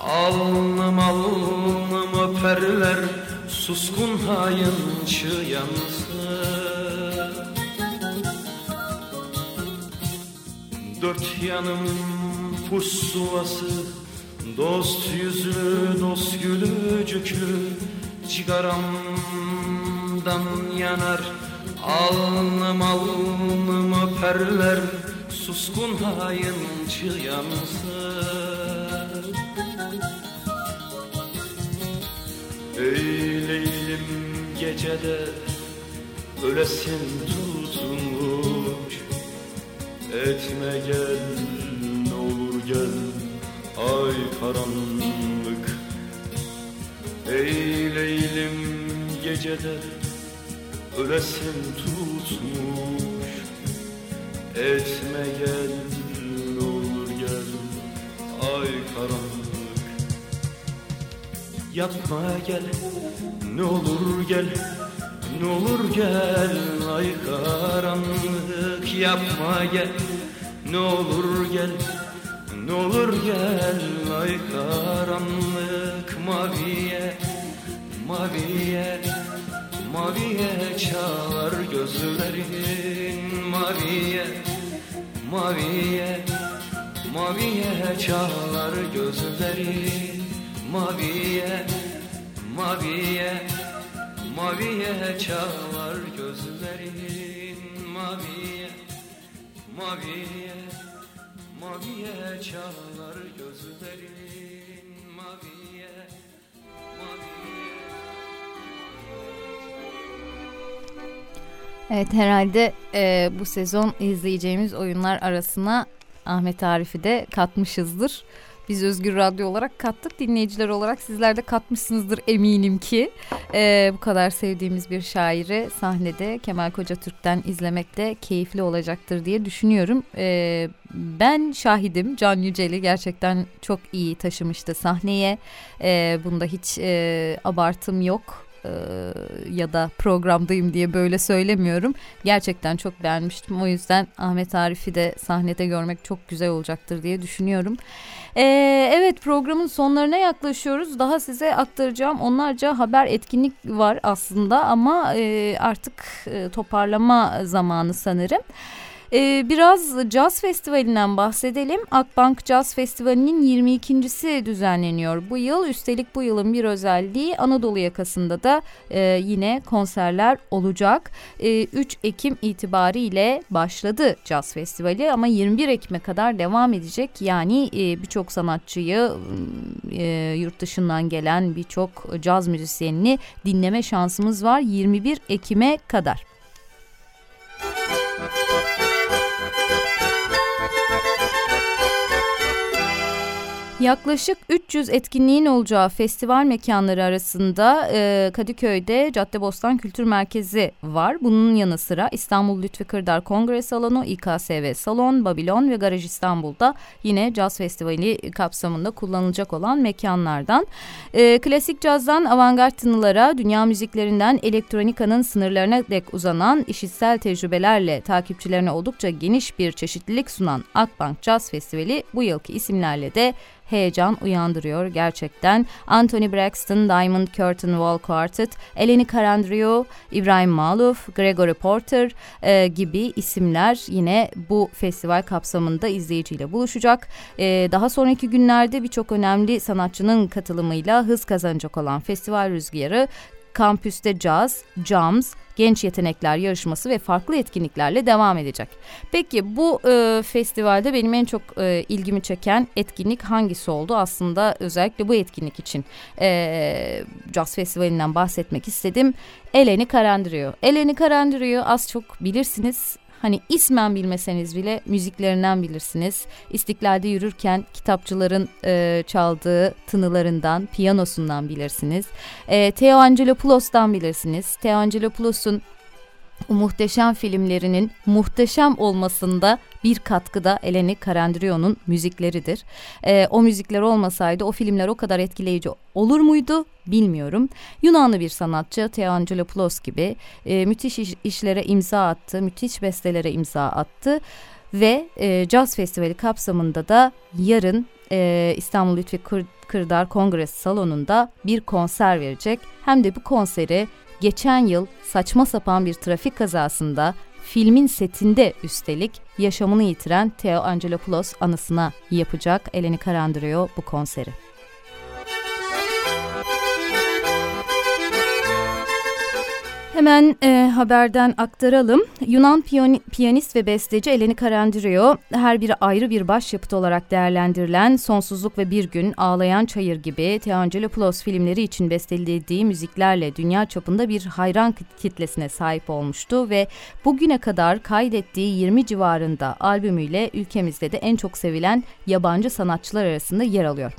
Alnım alnım öperler Suskun hayınçı yansın Dört yanım pusulası Dost yüzlü, dost gülücüklü Cigaramdan yanar. Alnım alnım öperler Suskun hayıncı yansın. Ey Leylim gecede Ölesin tutmuş Etme gel ne olur gel Ay karanlık Ey Leylim gecede ölesin tutmuş. Etme gel ne olur gel ay karanlık. Yatma gel ne olur gel ne olur gel ay karanlık. Yapma gel ne olur gel ne olur gel ay karanlık maviye maviye maviye çağır gözlerin maviye maviye maviye çağır gözlerin maviye maviye maviye çağır gözlerin maviye maviye Maviye çağlar gözlerin maviye Evet herhalde e, bu sezon izleyeceğimiz oyunlar arasına Ahmet Arif'i de katmışızdır. Biz Özgür Radyo olarak kattık. Dinleyiciler olarak sizler de katmışsınızdır eminim ki. Ee, bu kadar sevdiğimiz bir şairi sahnede Kemal Koca Türk'ten izlemek de keyifli olacaktır diye düşünüyorum. Ee, ben şahidim. Can Yüceli gerçekten çok iyi taşımıştı sahneye. Ee, bunda hiç e, abartım yok e, ya da programdayım diye böyle söylemiyorum. Gerçekten çok beğenmiştim. O yüzden Ahmet Arif'i de sahnede görmek çok güzel olacaktır diye düşünüyorum. Ee, evet programın sonlarına yaklaşıyoruz. Daha size aktaracağım onlarca haber etkinlik var aslında ama e, artık e, toparlama zamanı sanırım. Ee, biraz Jazz Festivali'nden bahsedelim. Akbank Jazz Festivali'nin 22.si düzenleniyor bu yıl. Üstelik bu yılın bir özelliği Anadolu yakasında da e, yine konserler olacak. E, 3 Ekim itibariyle başladı Jazz Festivali ama 21 Ekim'e kadar devam edecek. Yani e, birçok sanatçıyı e, yurt dışından gelen birçok caz müzisyenini dinleme şansımız var 21 Ekim'e kadar. Yaklaşık 300 etkinliğin olacağı festival mekanları arasında e, Kadıköy'de Caddebostan Kültür Merkezi var. Bunun yanı sıra İstanbul Lütfi Kırdar Kongre Salonu, İKSV Salon, Babilon ve Garaj İstanbul'da yine caz festivali kapsamında kullanılacak olan mekanlardan. E, klasik cazdan avantgard tınılara, dünya müziklerinden elektronikanın sınırlarına dek uzanan işitsel tecrübelerle takipçilerine oldukça geniş bir çeşitlilik sunan Akbank Jazz Festivali bu yılki isimlerle de heyecan uyandırıyor gerçekten. Anthony Braxton, Diamond Curtain Wall Quartet, Eleni Karandrio, İbrahim Maluf, Gregory Porter e, gibi isimler yine bu festival kapsamında izleyiciyle buluşacak. E, daha sonraki günlerde birçok önemli sanatçının katılımıyla hız kazanacak olan festival rüzgarı kampüste caz, jams, genç yetenekler yarışması ve farklı etkinliklerle devam edecek. Peki bu e, festivalde benim en çok e, ilgimi çeken etkinlik hangisi oldu? Aslında özellikle bu etkinlik için e, Jazz Festivali'nden bahsetmek istedim. Eleni Karandırıyor. Eleni Karandırıyor az çok bilirsiniz Hani ismen bilmeseniz bile müziklerinden bilirsiniz. İstiklalde yürürken kitapçıların e, çaldığı tınılarından, piyanosundan bilirsiniz. E, Theo Angelopoulos'tan bilirsiniz. Theo Angelopoulos'un muhteşem filmlerinin muhteşem olmasında bir katkıda Eleni Karandrio'nun müzikleridir. E, o müzikler olmasaydı o filmler o kadar etkileyici olur muydu bilmiyorum. Yunanlı bir sanatçı Theo Angelopoulos gibi e, müthiş iş, işlere imza attı, müthiş bestelere imza attı ve e, Jazz Festivali kapsamında da yarın e, İstanbul Lütfi Kır, Kırdar Kongres Salonu'nda bir konser verecek. Hem de bu konseri geçen yıl saçma sapan bir trafik kazasında filmin setinde üstelik yaşamını yitiren Theo Angelopoulos anısına yapacak Eleni Karandırıyor bu konseri. Hemen e, haberden aktaralım. Yunan piyanist ve besteci Eleni Karandrio her biri ayrı bir başyapıt olarak değerlendirilen Sonsuzluk ve Bir Gün, Ağlayan Çayır gibi Teangelopoulos filmleri için bestelediği müziklerle dünya çapında bir hayran kitlesine sahip olmuştu ve bugüne kadar kaydettiği 20 civarında albümüyle ülkemizde de en çok sevilen yabancı sanatçılar arasında yer alıyor.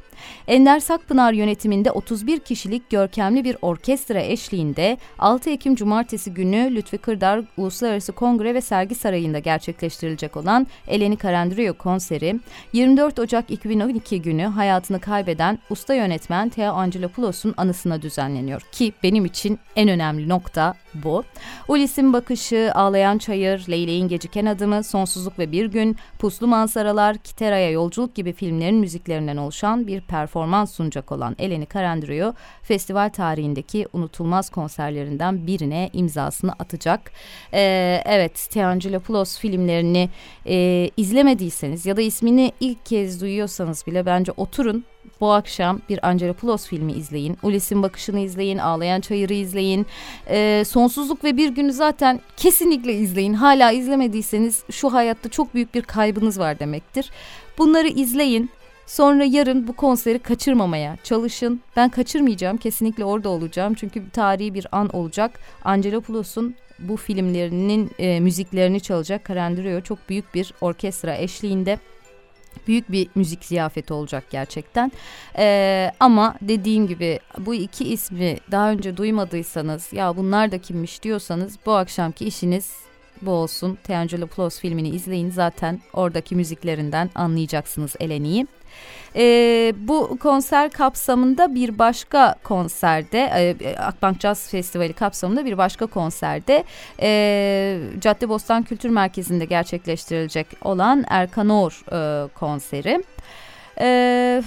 Ender Sakpınar yönetiminde 31 kişilik görkemli bir orkestra eşliğinde 6 Ekim Cumartesi günü Lütfi Kırdar Uluslararası Kongre ve Sergi Sarayı'nda gerçekleştirilecek olan Eleni Karandrio konseri 24 Ocak 2012 günü hayatını kaybeden usta yönetmen Theo Angelopoulos'un anısına düzenleniyor ki benim için en önemli nokta bu. Ulis'in bakışı, Ağlayan Çayır, Leyleğin Geciken Adımı, Sonsuzluk ve Bir Gün, Puslu Manzaralar, Kitera'ya Yolculuk gibi filmlerin müziklerinden oluşan bir performans sunacak olan Eleni Karandrio, festival tarihindeki unutulmaz konserlerinden birine imzasını atacak. Ee, evet, Teangelopoulos filmlerini e, izlemediyseniz ya da ismini ilk kez duyuyorsanız bile bence oturun bu akşam bir Angelopoulos filmi izleyin. Ulis'in bakışını izleyin. Ağlayan Çayır'ı izleyin. Ee, Sonsuzluk ve Bir Günü zaten kesinlikle izleyin. Hala izlemediyseniz şu hayatta çok büyük bir kaybınız var demektir. Bunları izleyin. Sonra yarın bu konseri kaçırmamaya çalışın. Ben kaçırmayacağım. Kesinlikle orada olacağım. Çünkü tarihi bir an olacak. Angelopoulos'un bu filmlerinin e, müziklerini çalacak Karandrio çok büyük bir orkestra eşliğinde büyük bir müzik ziyafeti olacak gerçekten. Ee, ama dediğim gibi bu iki ismi daha önce duymadıysanız ya bunlar da kimmiş diyorsanız bu akşamki işiniz bu olsun. Teangelo Plus filmini izleyin zaten oradaki müziklerinden anlayacaksınız Eleni'yi. E, bu konser kapsamında bir başka konserde e, Akbank Jazz Festivali kapsamında bir başka konserde e, Caddebostan Kültür Merkezi'nde gerçekleştirilecek olan Erkan Oğur e, konseri. E,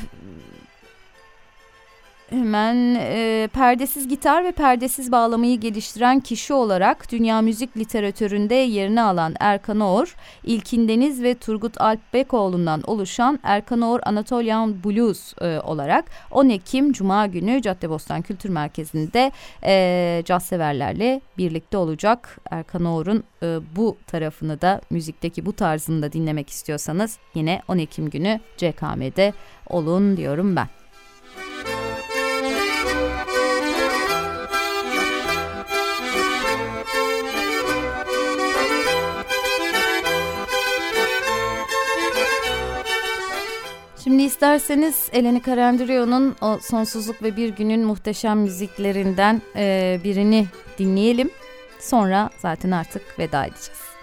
Hemen e, perdesiz gitar ve perdesiz bağlamayı geliştiren kişi olarak dünya müzik literatüründe yerini alan Erkan Oğur, İlkin Deniz ve Turgut Alp Bekoğlu'ndan oluşan Erkan Oğur Anatolian Blues e, olarak 10 Ekim Cuma günü Caddebostan Kültür Merkezi'nde e, caz severlerle birlikte olacak. Erkan Oğur'un e, bu tarafını da müzikteki bu tarzını da dinlemek istiyorsanız yine 10 Ekim günü CKM'de olun diyorum ben. Şimdi isterseniz Eleni Karandrio'nun o Sonsuzluk ve Bir Günün muhteşem müziklerinden birini dinleyelim. Sonra zaten artık veda edeceğiz.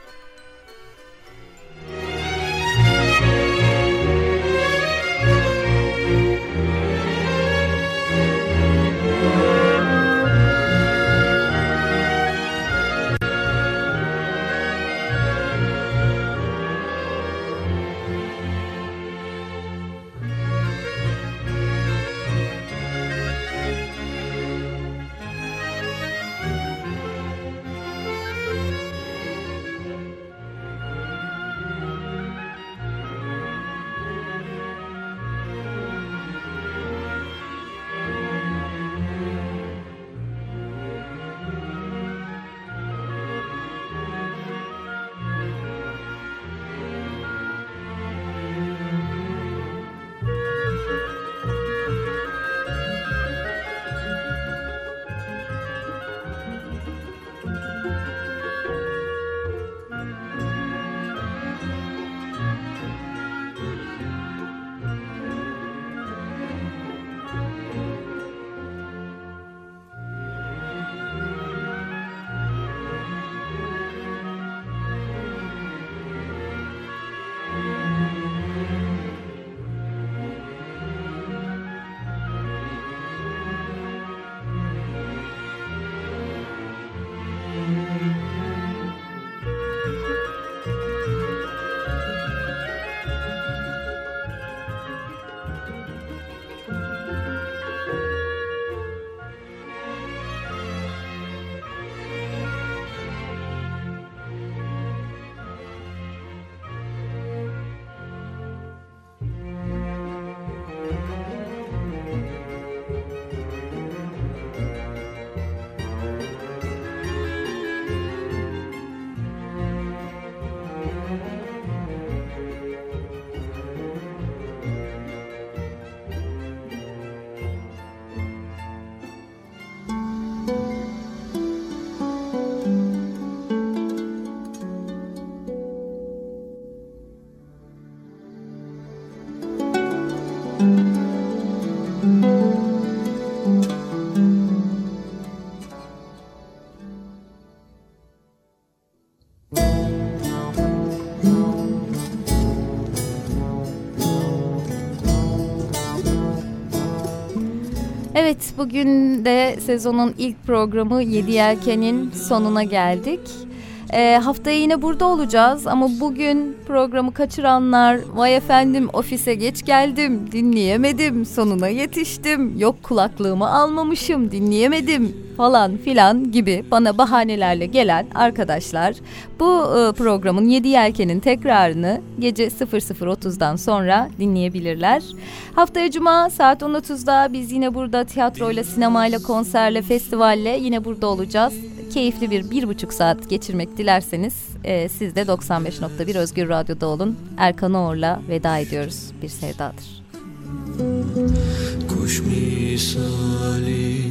Bugün de sezonun ilk programı Yedi Yelken'in sonuna geldik. E, haftaya yine burada olacağız ama bugün programı kaçıranlar vay efendim ofise geç geldim dinleyemedim sonuna yetiştim yok kulaklığımı almamışım dinleyemedim falan filan gibi bana bahanelerle gelen arkadaşlar bu e, programın Yedi Yelken'in tekrarını gece 00.30'dan sonra dinleyebilirler. Haftaya Cuma saat 10.30'da biz yine burada tiyatroyla, sinemayla, konserle, festivalle yine burada olacağız. Keyifli bir bir buçuk saat geçirmek dilerseniz e, siz de 95.1 Özgür Radyo'da olun. Erkan Oğur'la veda ediyoruz. Bir sevdadır. Kuş misali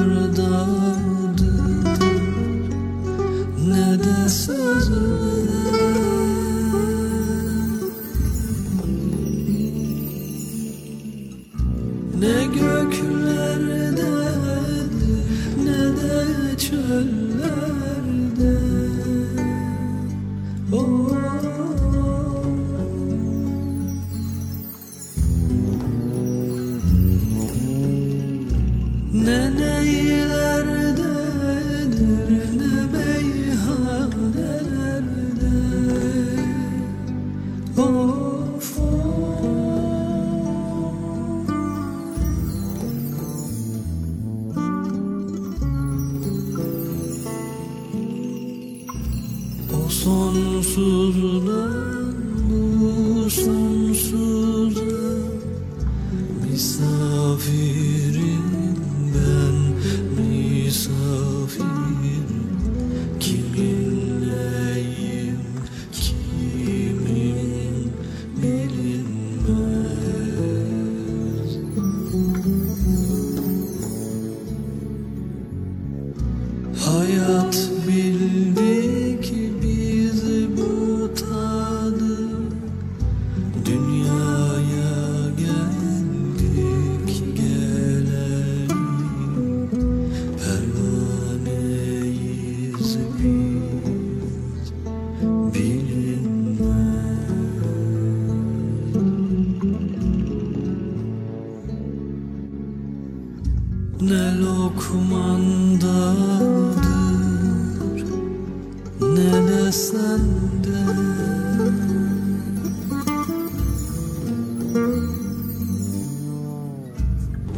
yaslandı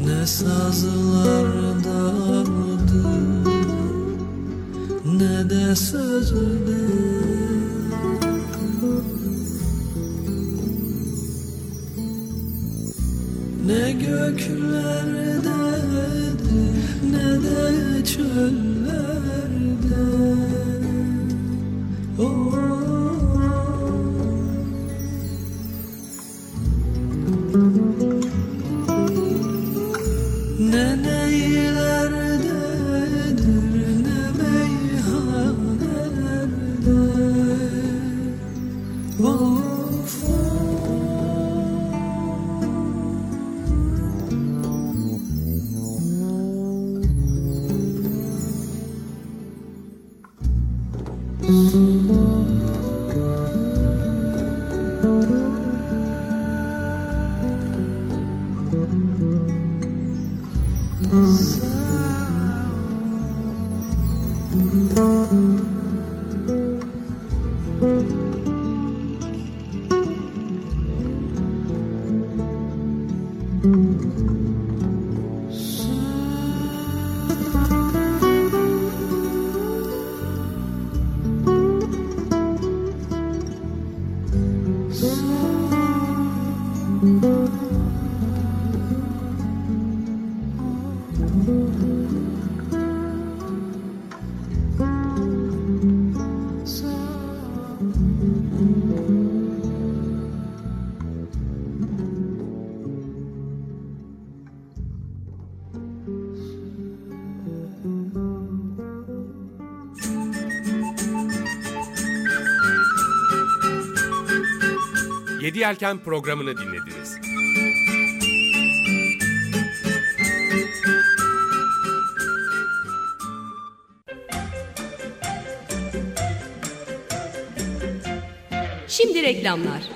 Ne sazlarda Yelken programını dinlediniz. Şimdi reklamlar.